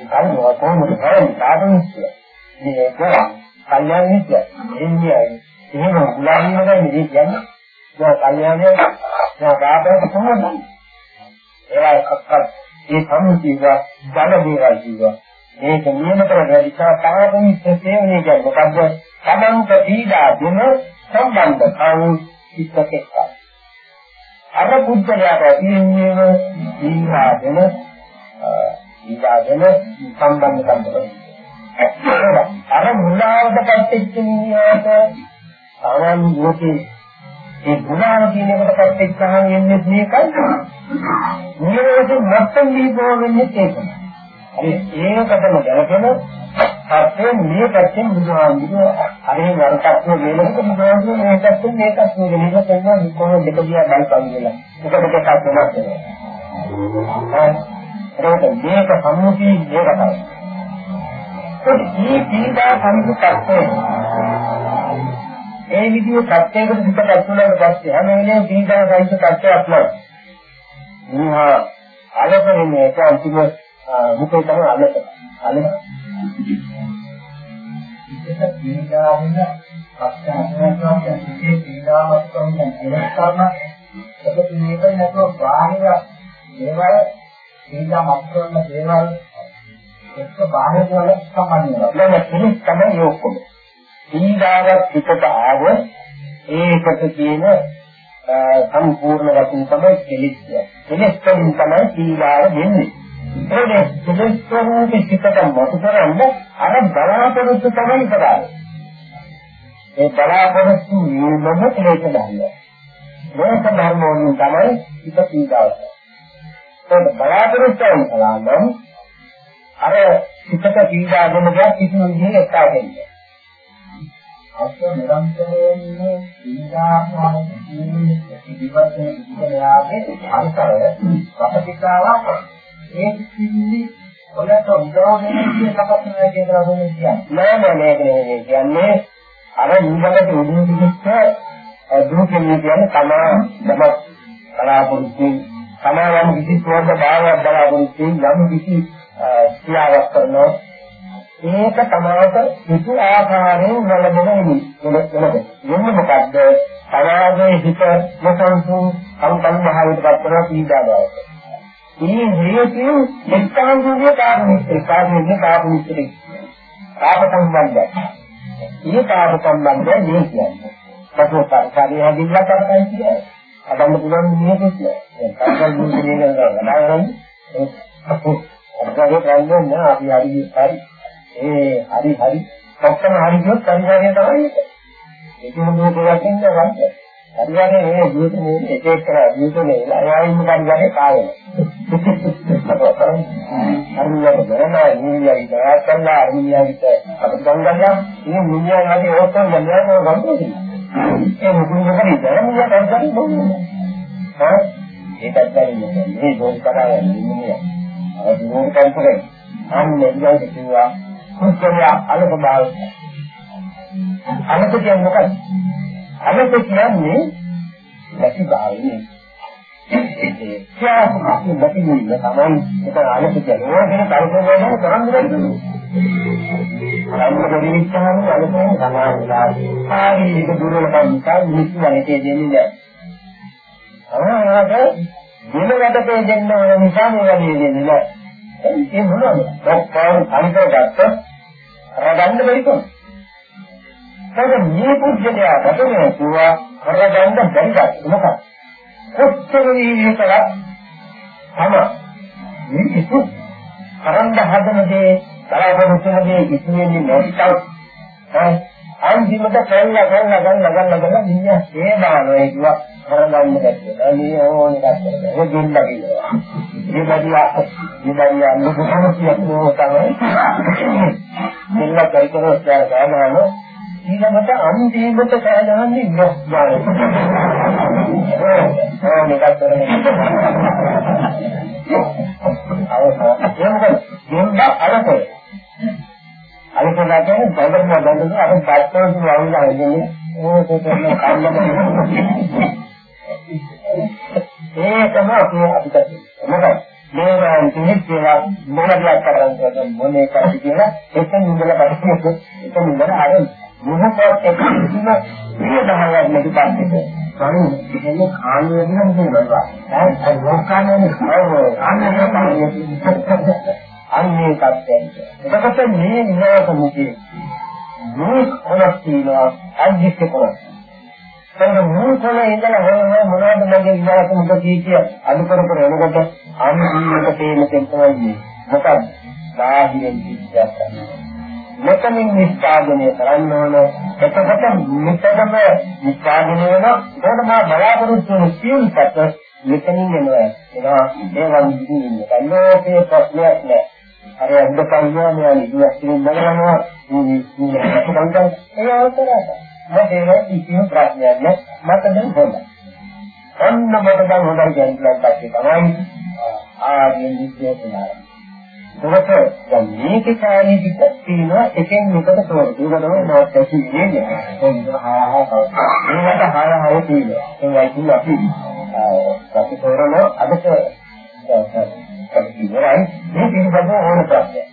කල්නවා කොහොමද කරන්නේ සාධනිස්ය මේක කල්යාණිස්ය එන්නේ එහෙම ගුලාමීම ගන්නේ මේ කියන්නේ. ඒ කල්යාණය දැන් රාබයට කොහොමද ඒවා එකක්වත් ඒ සම්මුතිය බල දේවල් කියනවා මේක නියමතර වැඩිචා සාධනිස්ය සේවනය කියන්නේ මොකද්ද? තමන්ට පීඩා දෙන සම්බන්ධතාවු ඉස්සකෙක්ක අර පුද්ගලයාට තියෙනේම පීඩා දෙන ඊගාගෙන සම්බන්ධ කරනවා. අර මුලාවට පැත්තෙච්ච මිනිහට සාමාන්‍ය ලෝකේ ඒ ගුණාව කියන එකට පැත්තෙච්චහම එන්නේ මේකයි. නිරෝධ මත්තම් දීපෝ වෙන්නේ ඒකයි. හරි ඒකටම දැනගෙන පස්සේ මේ පැත්තෙන් බුදුහාමුදුරුවෝ අරේ වරකත්ව වේලක බුදුහාමුදුරුවෝ මේ පැත්තෙන් මේකත් නෙමෙයි කරනවා කොහොමද දෙක දිහා බලපන් කියලා. ඒකට දෙකක් වෙනස් වෙනවා. ඒක මේක සම්මුතිය මේකයි. ඒ පීඩා සම්පූර්ණත්වය ඒ විදිහේ තත්ත්වයකට පිටපත් වුණාට පස්සේ හැම වෙලේම පීඩා සහිත තත්ත්වයක් නෑ. මහා අලපරන්නේ ඒක අන්තිම මුතේ තමයි අලප. අලප. ඒක පීඩා වෙන පස්සාවනවා කියන්නේ පීඩාවක් තමයි ඉලක්ක කරන. ඒක මේක නැතුව බාහිර ඒවල් ඊළඟ අත්වන දේවල් එක්ක බාහිර වල සම්බන්ධ වෙනවා. ඊළඟ කෙනෙක් තමයි ඔක්කොම. ඊළඟ පිටට ආව ඒකට කියන සම්පූර්ණ වශයෙන් තමයි කෙලිස් කියන්නේ. කෙලිස් වලින් තමයි සීලාව දෙන්නේ. ඒකේ කෙලිස් වලින් පිටට මොකද කරන්නේ? අර බලාපොරොත්තු තමයි කරන්නේ. ඒ බලාපොරොත්තු නියමම කෙලෙස් නැහැ. මේක ධර්ම වලින් තමයි හිත පීඩාව. ඒක බලාපොරොත්තු වෙන කලනම් අර හිතට පීඩා දෙන දෙයක් කිසිම විදිහකට එක්කා දෙන්නේ. අස්ස නිරන්තරයෙන්ම පීඩාකාර ජීවිතයේ ඉතිරියාගේ අන්තරය ප්‍රතිකාවක් ඒ කිසි ඔලට උදව් වෙන කියන කප්පන කියලා කියන්නේ. නෑ නෑ මේක නෙවෙයි කියන්නේ අර නිබඳට උදින් පිටිච්ච දුකෙන් කියන්නේ තමා දම බලාපොරොත්තු සමායම් කිසි ස්වභාව භාවයක් බලාපොරොත්තු යම් කිසි ක්‍රියාවක් කරනවා ඒක තමයි කිසි ආකාරයෙන් වලදෙනෙමි වෙනද වෙන්නේ මොකද්ද සමාජයේ හිත මොකන්සු සම්පන්න භාවයට පත් කරන පීඩා බව මේ හේතු එක්කාන්තුගේ කාරණේ කාරණේ කාරණේ කාප සම්බන්ධය. මේ කාප සම්බන්ධය මේ කියන්නේ. පසු පරිසරය හැදිලා කරතයි කියන්නේ. අදන්න පුළුවන් මේක කියන්නේ. දැන් කල්පනා ජීවිතේ නේද ගණන් ඒ අපු අපගේ ප්‍රශ්නේ අපි හරි හරි. ඒ හරි හරි. ඔක්කොම හරි කියොත් පරිසරය තමයි ඒක. ඒක මොනවද කියන්නේ? නැහැ. පරිසරයේ මේ ජීවිතේ එක එක කරා ජීවිතේ එයායින් පරිසරයේ කායන. අරියයට ගණනා නිවියයි දයාකල්ලා අරියයට අපිට ගංගා මේ නිවියයි වගේ ඕකම ගන්නවා ගන්නවා. ඒ මුකුත් කරේ ධර්මය කරගන්න ඕනේ. හා ඒකත් බැරි මේ දෝෂ කරා යන්නේ. අර දුරු කරපුවේ අන්නේ ඉන්නේ කිව්වා කුච්චය අලක බාල. අලක කියන්නේ මොකක්ද? අලක කියන්නේ නැති භාවයේ ඒ ක්‍යාසකී නැති නෙවෙයි තමයි ඒක අලක කියන්නේ. ඕකේ කල්පනා කරන කරන්නේ. ධර්ම දෙවිච්චාම අලසෙන් සමාධිලා ආදීක දුර්වලකම් නිසා මිනිස්සු වැඩේ දෙන්නේ නැහැ. අනාගත දිනවලට දෙන්න ඕන නිසා මේ වැඩේ දෙන්නේ නැහැ. ඒ මොනවද? ඔක්කොම අනිතව ගත්ත රගන්න බැරි කොහොමද? ඒක මේ පුද්ගලයා ගැටේ කිව්වා රගන්න බැරි කක් මොකක්ද? කොච්චර විදිහට තම මිනිස්සු කරන්න හදන දේ බලාපොරොත්තු වෙන්නේ ඉතිරින්නේ නැතිව අන්තිමට කල්ලා කල්ලා ගන්න ගන්න ගන්න දින්නා හේමානෝ ඒ කිව්වා කරගන්න බැහැ. මේ ඕන එකක් කරලා ඒ දෙන්න කිව්වා. මේ බදියා මේ බදියා ලොකු සමස්තයක් නෝ තමයි. දෙන්න කයිකරෝ ස්ථාර ගන්නවා. ඊළඟට අන්තිමට කෑගහන්නේ ඉන්නස් ගන්න. ඕ මේකත් කරන්නේ. අවසන්. ඒ මොකද? දෙන්න අරතේ අනිකලා කියන්නේ බඩම බඳුන අර බත්තෝස් වවුලා ඉන්නේ ඕක කරන කල්ලම ඒ තමයි අපි අපිට මොකද මේ වන්තිනේ කියලා මොනවද කරන්නේ මොනේ කරන්නේ කියලා එතන ඉඳලා බලන්න එතන ඉඳලා අර මොහොතක් එක්ක ඉන්න ප්‍රිය දහයක් නැති පස්සේ කණු ඉන්නේ කාණුවේ නම් කියනවා ඒ ලෝකානේ අන්නේ තමයි අන්නේ තත්ත්වයෙන්. එතකොට මේ විනාශ මුකේ මේ කොනක් තියෙනවා අධික කොනක්. එතන මේ කොන ඉඳලා හොය හොය මොනවද මගේ විනාශ මුක කිය අඩු කර කර එනකොට අන්තිමට තේම තෙන්තවන්නේ. මොකද? බාහිරින් විද්‍යාවක් මෙතනින් නිස්පාදනය කරන්න ඕන. එතකොට මෙතනම නිස්පාදනය වෙන ඒකට මා බලාපොරොත්තු වෙන සියුම්පත් මෙතනින් එනවා. එනවා ඒ වගේ ඉන්නේ. ලෝකේ ප්‍රශ්නයක් නෑ. අර අද්ද කල්යා මෙයා ඉස්සෙන් බලනවා මේ මේ කන්දන් ඒ අවතරට මට ඒක කිසිම ප්‍රශ්නයක් නෑ මට දැන් හොඳයි ඔන්න මට දැන් හොඳයි කියනවා පස්සේ තමයි ආදී විශ්ේ තුනයි ඒකට දැන් මේකේ කාණී පිට තියෙනවා එකෙන් එකට තෝරන. ඒක තමයි මාත් ඇසි ඉන්නේ. ඒක හා හා ඒකට හාය හාය තියෙනවා. ඒකයි කියන්නේ අපි අපි තෝරන අදට ඉවරයි මේ පිළිබඳව ඕන ප්‍රශ්නයක්.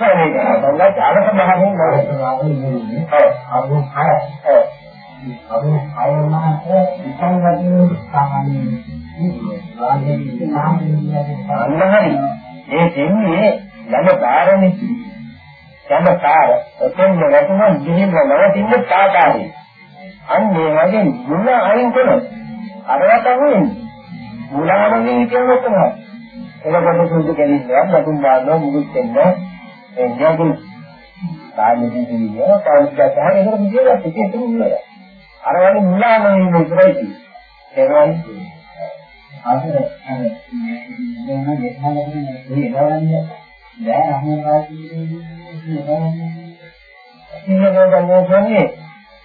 හරි බලන්න අරක බහමින් නෑ. අරු හය. අරු හය මාස ඉතින් වදින සාමාන්‍ය අන්නහරි ඒ දෙන්නේ යන කාරණේ යන කාර ඔතෙන් වැටුණා ගිහින් නවතින්න තාතාවේ අන්න ඒ වගේ මුල අයින් කරොත් අරකට වෙන්නේ. මුලාවගේ කියන්නේ තමයි. එතකොට සුදු කෙලින්වත් බතුන් දානවා මුදුත් දෙන්න ඒ යගුල් කාමයේ කියන්නේ කාමයට ගහන එක විදියට පිටේ තුනේ අර වගේ මුලාම ඉන්න ඉතරයි තියෙන්නේ අර අර මේ දෙහනකින් මේ බලන්නේ දැන් අහන වාසියේ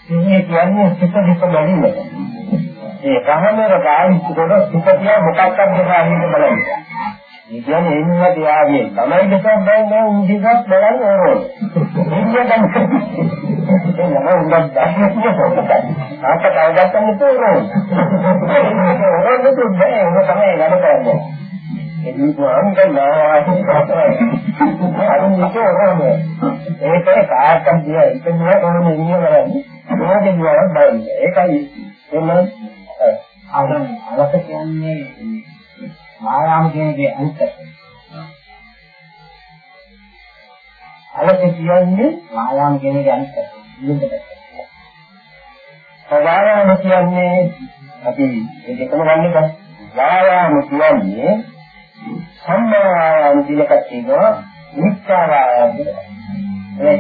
කියන්නේ කියන්නේ සිත දික බැලිම ඒ ගහමර ගාවිච්ච කොට සුපතිය මොකක්ද දෙනවා හිත බලන්න. ඒ කියන්නේ එන්නේ තියාගේ තමයි දෙකක් බෑ උන්දිකක් බලන්න ඕනේ. ඉන්නේ දැන් ඒ නම උන්දක් දැක්කේ ආත කවදාවත් නෙතෝරෝ. ඕනේ දුන්නේ ඒක තමයි ගන්න කරන්නේ. ඒ දුවාන් ගන්නවා අරුන් නෙතෝරෝ. ඒකේ කාටද දිය ඉතින් ඕනේ ඉන්නේ බලන්නේ. මොකද දුවාන් බලන්නේ. ඒකයි එන්න අර අලක කියන්නේ ආයාම කියන්නේ අන්ත. අලක කියන්නේ ආයාම කියන්නේ අන්ත. වායාම කියන්නේ අපි මේ දෙකම ගන්න එක. වායාම කියන්නේ සම්මා වායාම කියලා එකක් තියෙනවා. මිච්ඡා වායාම කියලා. ඒ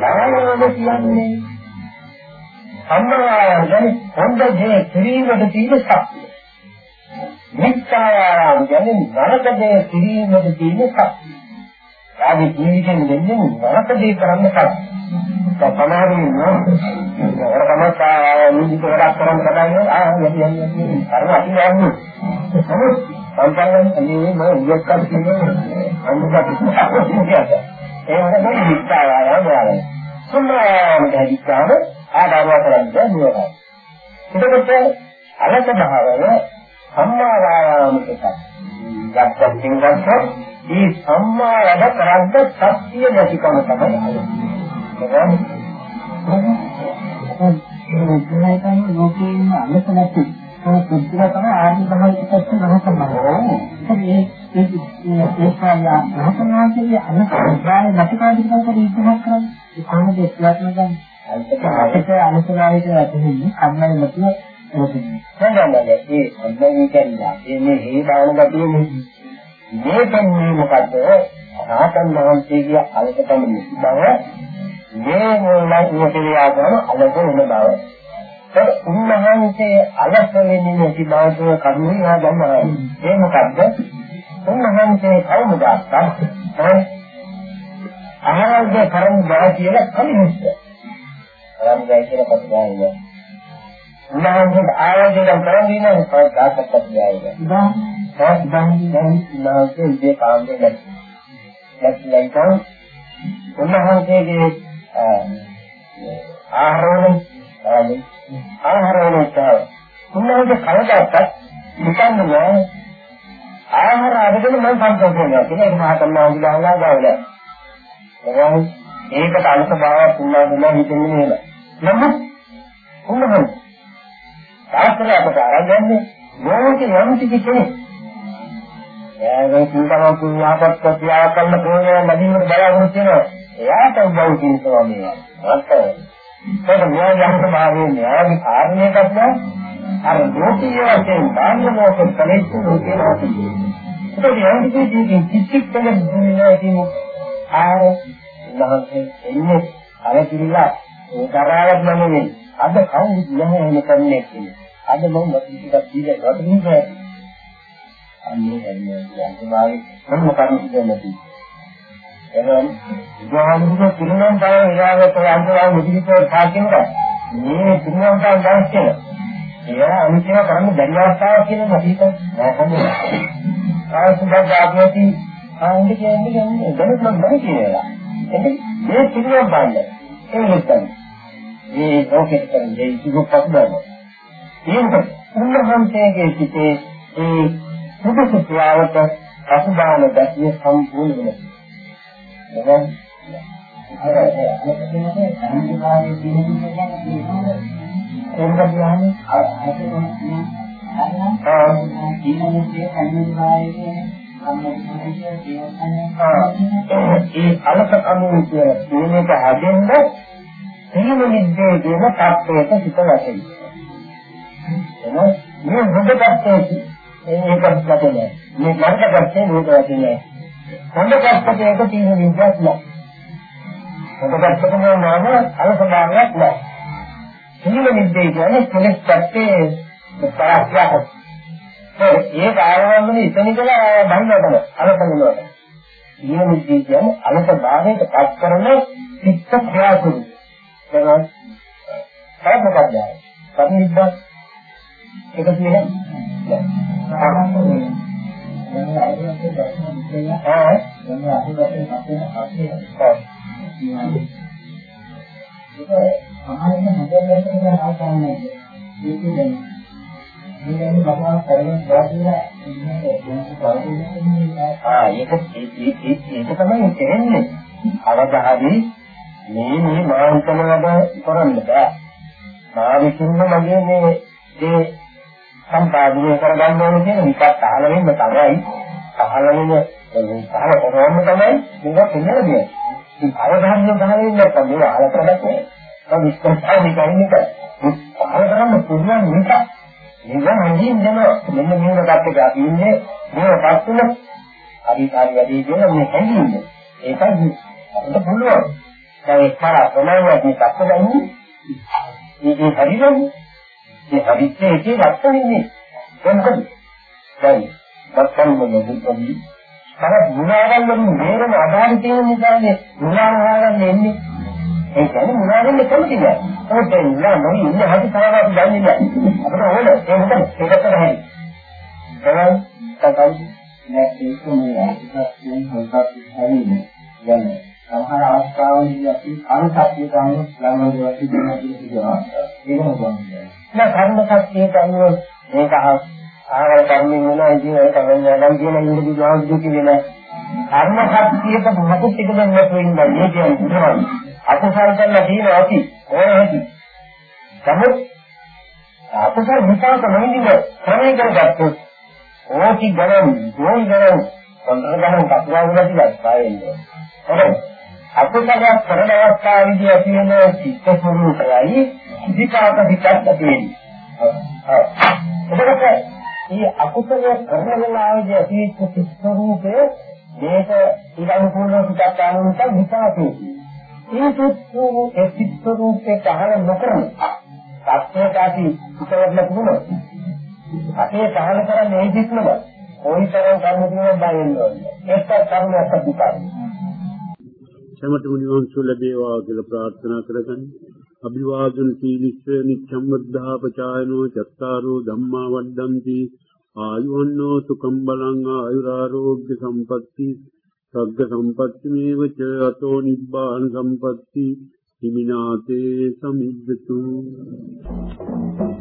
වායාම කියන්නේ සම්මායාම කියන්නේ හොඳ දේ කිරීමට තියෙන ශක්තිය. මිත්‍යායාම කියන්නේ නරක දේ කිරීමට තියෙන ශක්තිය. ආදී ජීවිතෙන් දෙන්නේ නරක දේ කරන්න ශක්තිය. සමහරවිට නෝ ඔර තමයි නිදි කරක් කරන් කතාන්නේ ආ යටි යටි යටි අර අපි යන්නේ. නමුත් සම්පන්නන් අනේ මම ඉයක්ක් කියන්නේ අනුගත ඒ වගේ මිත්‍යායාම යාලේ. සම්මායාම දැදිකාම ආදාරව කරන්නේ නුවරයි. එතකොට අලස භාවය සම්මා වායාම එකක්. යක්කකින් ගත්තොත් මේ සම්මා වැඩ කරද්ද සත්‍ය නැතිකම තමයි අලස. ඒකයි ලෝකේ ඉන්න අලස නැති ඒ පුදුර තමයි ආර්ය භාවික පැත්ත රහතමයි. ඒ ඒ ඒ කාර්ය රහතනාගේ අලස ප්‍රාය නැති කාර්ය කරලා ඉස්සරහ කරන්නේ. ඒ කොහොමද ඒක ගන්න? අපිට අනුසාරයට වැටෙන්නේ කම්මැලි නැතුව රෝපින්නේ. නෑ ඒ අන්දමේ කියන්නේ මේ හේ බාන ගතියනේ. මේ කියන්නේ මොකද? රාතන් වහන්සේගේ අලකටම බව මේ මොනවාද කියලා ගන්න අලක වෙන බව. ඒ උන්වහන්සේ අලක වෙන්නේ නැති බවට කරුණේ ආ ගන්නවා. ඒ මොකද්ද? උන්වහන්සේ කවුද අත්තා? ආරෝග්‍ය කරන් බව කියලා කලින්ස්ස. ආරම්භය කියලා පස්සේ උන්වහන්සේ ආයෝජනය කරන්නේ නැහැ කවදාකවත් පස්සේ ඉතින් දැන් දැන් උන්වහන්සේ ඉතේ කාමයේ ගැටි. ගැටිලා ඉතින් උන්වහන්සේගේ ආහාරවලින් ආහාරවලින් උන්වහන්සේ කවදාකවත් නිකන් නෑ ආහාර අරගෙන මම සන්තෝෂ වෙනවා කියලා ඒක මහතම ආගිලාලා ගාවලා. ඒකට අලස බවක් උන්වහන්සේ හිතෙන්නේ නේද? නමුත් උන්වහන්සේ ශාස්ත්‍රය අපට අරගන්නේ මොකද යම් කිසි කෙනෙක් එයාගේ සිතම පුණ්‍යාපත් ප්‍රතිආව කරන ප්‍රෝණය ලැබීමට බලාපොරොත්තු වෙනවා එයාට උදව් කිනනවා මේ. අත්ත. ඒක මෙයාගේ භාවයේ න්යායී කාරණයක් නෑ. අර ලෝකීය වශයෙන් බාහිර මොකක් කලෙච්චු කියලා තියෙනවා ඒක යම් කිසි දෙයක් කිසික් කෙනෙක් දුන්නේ නැහැ ආර ලහන්නේ එන්නේ අර කිරිලා ඒ කරාවක් නෙමෙයි. අද කවුද නැහැ එහෙම කරන්නේ කියන්නේ. අද මම ටිකක් දීලා වදින්න අන්නේ එන්නේ යන්තමාවේ මොන කරුණු කියන්නේ. එහෙනම් ඉතින් කිරුණම් බව ඉරාගත යන්තමාව මුදිතෝ තාකිනවා. මේ කිරුණම් බව දැන් කියලා. ඒවා අනිත්‍යව කරන්න බැරි අවස්ථාවක් කියන මොකද නෑ කොහොමද? ආසුබක් ආපෝති ආන්දි කියන්නේ දැනුත් මම බෑ කියලා. එතෙන් මේ කිරුණම් බන්නේ ඒ නිසා මේ ලෝකෙට කරන්නේ ඉතිගොප්පක් බව. ඒක උන්වහන්සේගේ සිටේ ඒ සුදුසු ක්‍රියාවට අසුබාන දැකිය සම්පූර්ණ වෙනවා. එතන අර අලකේ සම්පූර්ණයේ තියෙන කියන්නේ ඒක කියන්නේ අර අතේ ඒ අලක අනුව කියන එක හැදෙන්න සීල නිද්දේ කියන tattete සිත වැටෙයි. එහෙනම් මේ හොඳ tattete ඒකත් ගැටෙන්නේ. මේ නරක tattete මේක වැටෙන්නේ. හොඳ tattete එක තීන විද්‍යාවක් නෑ. මොකද ඇත්තටම නම අලසභාවයක් නෑ. සීල නිද්දේ කියන්නේ කෙලෙස් පැත්තේ තරක්යක්. ඒ කාරණාවනේ ඉතින් ඉතලා බහිනවද අලසනවද. සීල නිද්දේ කියන්නේ අලසභාවයට පත් කරන චිත්ත ක්‍රියාසුරු. ඒක තමයි මොකක්ද? සම්නිද්දා ඒක කියන්නේ ආ දැන් අහුවෙන්නේ දැන් අහුවෙන්නේ අපේ අපේ කියන්නේ. ඒක සමාජයේ හැදෙන්න කියන ආකාරයයි. ඒක දැන් මේ බබා කරන දාලා ආ ඒක ඒක තමයි කියන්නේ. අවදාහදී මේ මේ මානසික වැඩ කරන්න බෑ. මා විසින්ම මගේ මේ ඒ සම්පාදනය කරගන්න ඕනේ කියන විකත් අහල වෙන්න තමයි. අහල වෙන පහල කරවන්න තමයි මේක පිළිගන්නේ. ඉතින් අවධානය ගන්න නැත්නම් මේ ආලතරයක් නෑ. ඒක විස්තරයි නිකන් එක. පහල කරන්න පුළුවන් නිසා නිකන් හංගින් දෙන මෙන්න මේකට එක අපි ඉන්නේ මේ පස්සුන අධිකාරි වැඩි කියන මේ හැංගින්නේ. ඒකයි අපිට පුළුවන්. දැන් ඒක ප්‍රමාණයක් මේ පස්සදන්නේ මේකේ හරියන්නේ. මේ හරිච්ච එකේ ලක්ෂණන්නේ. මොකද? දැන් වත්තන් මොනවද තව මුලාවන් වලින් මේකම අදාළ තියෙන නිසානේ මුලාව හොයාගන්න එන්නේ. ඒ කියන්නේ මුලාවෙන් කැමති නෑ. ඒත් ඒ මුලා මොයි ඉන්නේ හරි තරමක් දන්නේ නෑ. අපිට ඕන ඒ අනුසත්‍ය ගාන ළමයි වශයෙන් දෙනවා කියනවා. ඒක මොකක්ද? නෑ කර්ම සත්‍යයට අනුව මේක ආවල කර්මෙන් වෙනවා ඉතින් ඒක තමයි යම් කියන ඉන්ද්‍රිය ගාන දුක වෙන කර්ම ශක්තියට මොකද ටික දෙන්න නැතුව ඉඳලා මේ කියන්නේ අකුසල් කරලා තියෙන ඇති. ඕන ඇති. නමුත් අකුසල් විපාක නොඉඳින ක්‍රමයක ගත්තොත් ඕටි ගණන් ගෝල් ගණන් පොන්තර ගණන් කපුවා වුණා කියලා පායෙන්නේ හරි අකුසලයක් කරන අවස්ථාවේදී ඇති වෙන චිත්ත ස්වરૂපයයි විපාක විකල්ප තියෙන්නේ එතකොට මේ අකුසලය කරන වෙලාවේදී ඇතිවෙච්ච සිස්වරූපය මේක ඊළඟ පිටක් ගන්න නිසා විපාකේ. ඒ සිස්වරූප ඒ සිස්වරූපේ පහළ නොකරන සත්‍යයට අපි උත්තරවල තිබුණා. අපේ පහළ කරන්නේ ඒ සිස්නම. කොයිතරම් කර්ම තියෙනවද බලන්න ඕනේ. ඒකත් කර්මයක් විපාකයි. සමත මුනිවංශ ලැබේවා කියලා ප්‍රාර්ථනා කරගන්න. අභිවාදන සීලිස්ස නිච්ඡම් වද්ධාපචායනෝ චත්තාරෝ ධම්මා වද්දන්ති ආයුවන්නෝ සුඛම් බලං ආයුරාෝග්‍ය සම්පatti සග්ග සම්පatti මේවච අතෝ නිබ්බාන සම්පatti හිමිනාතේ සමිද්දතු Thank you.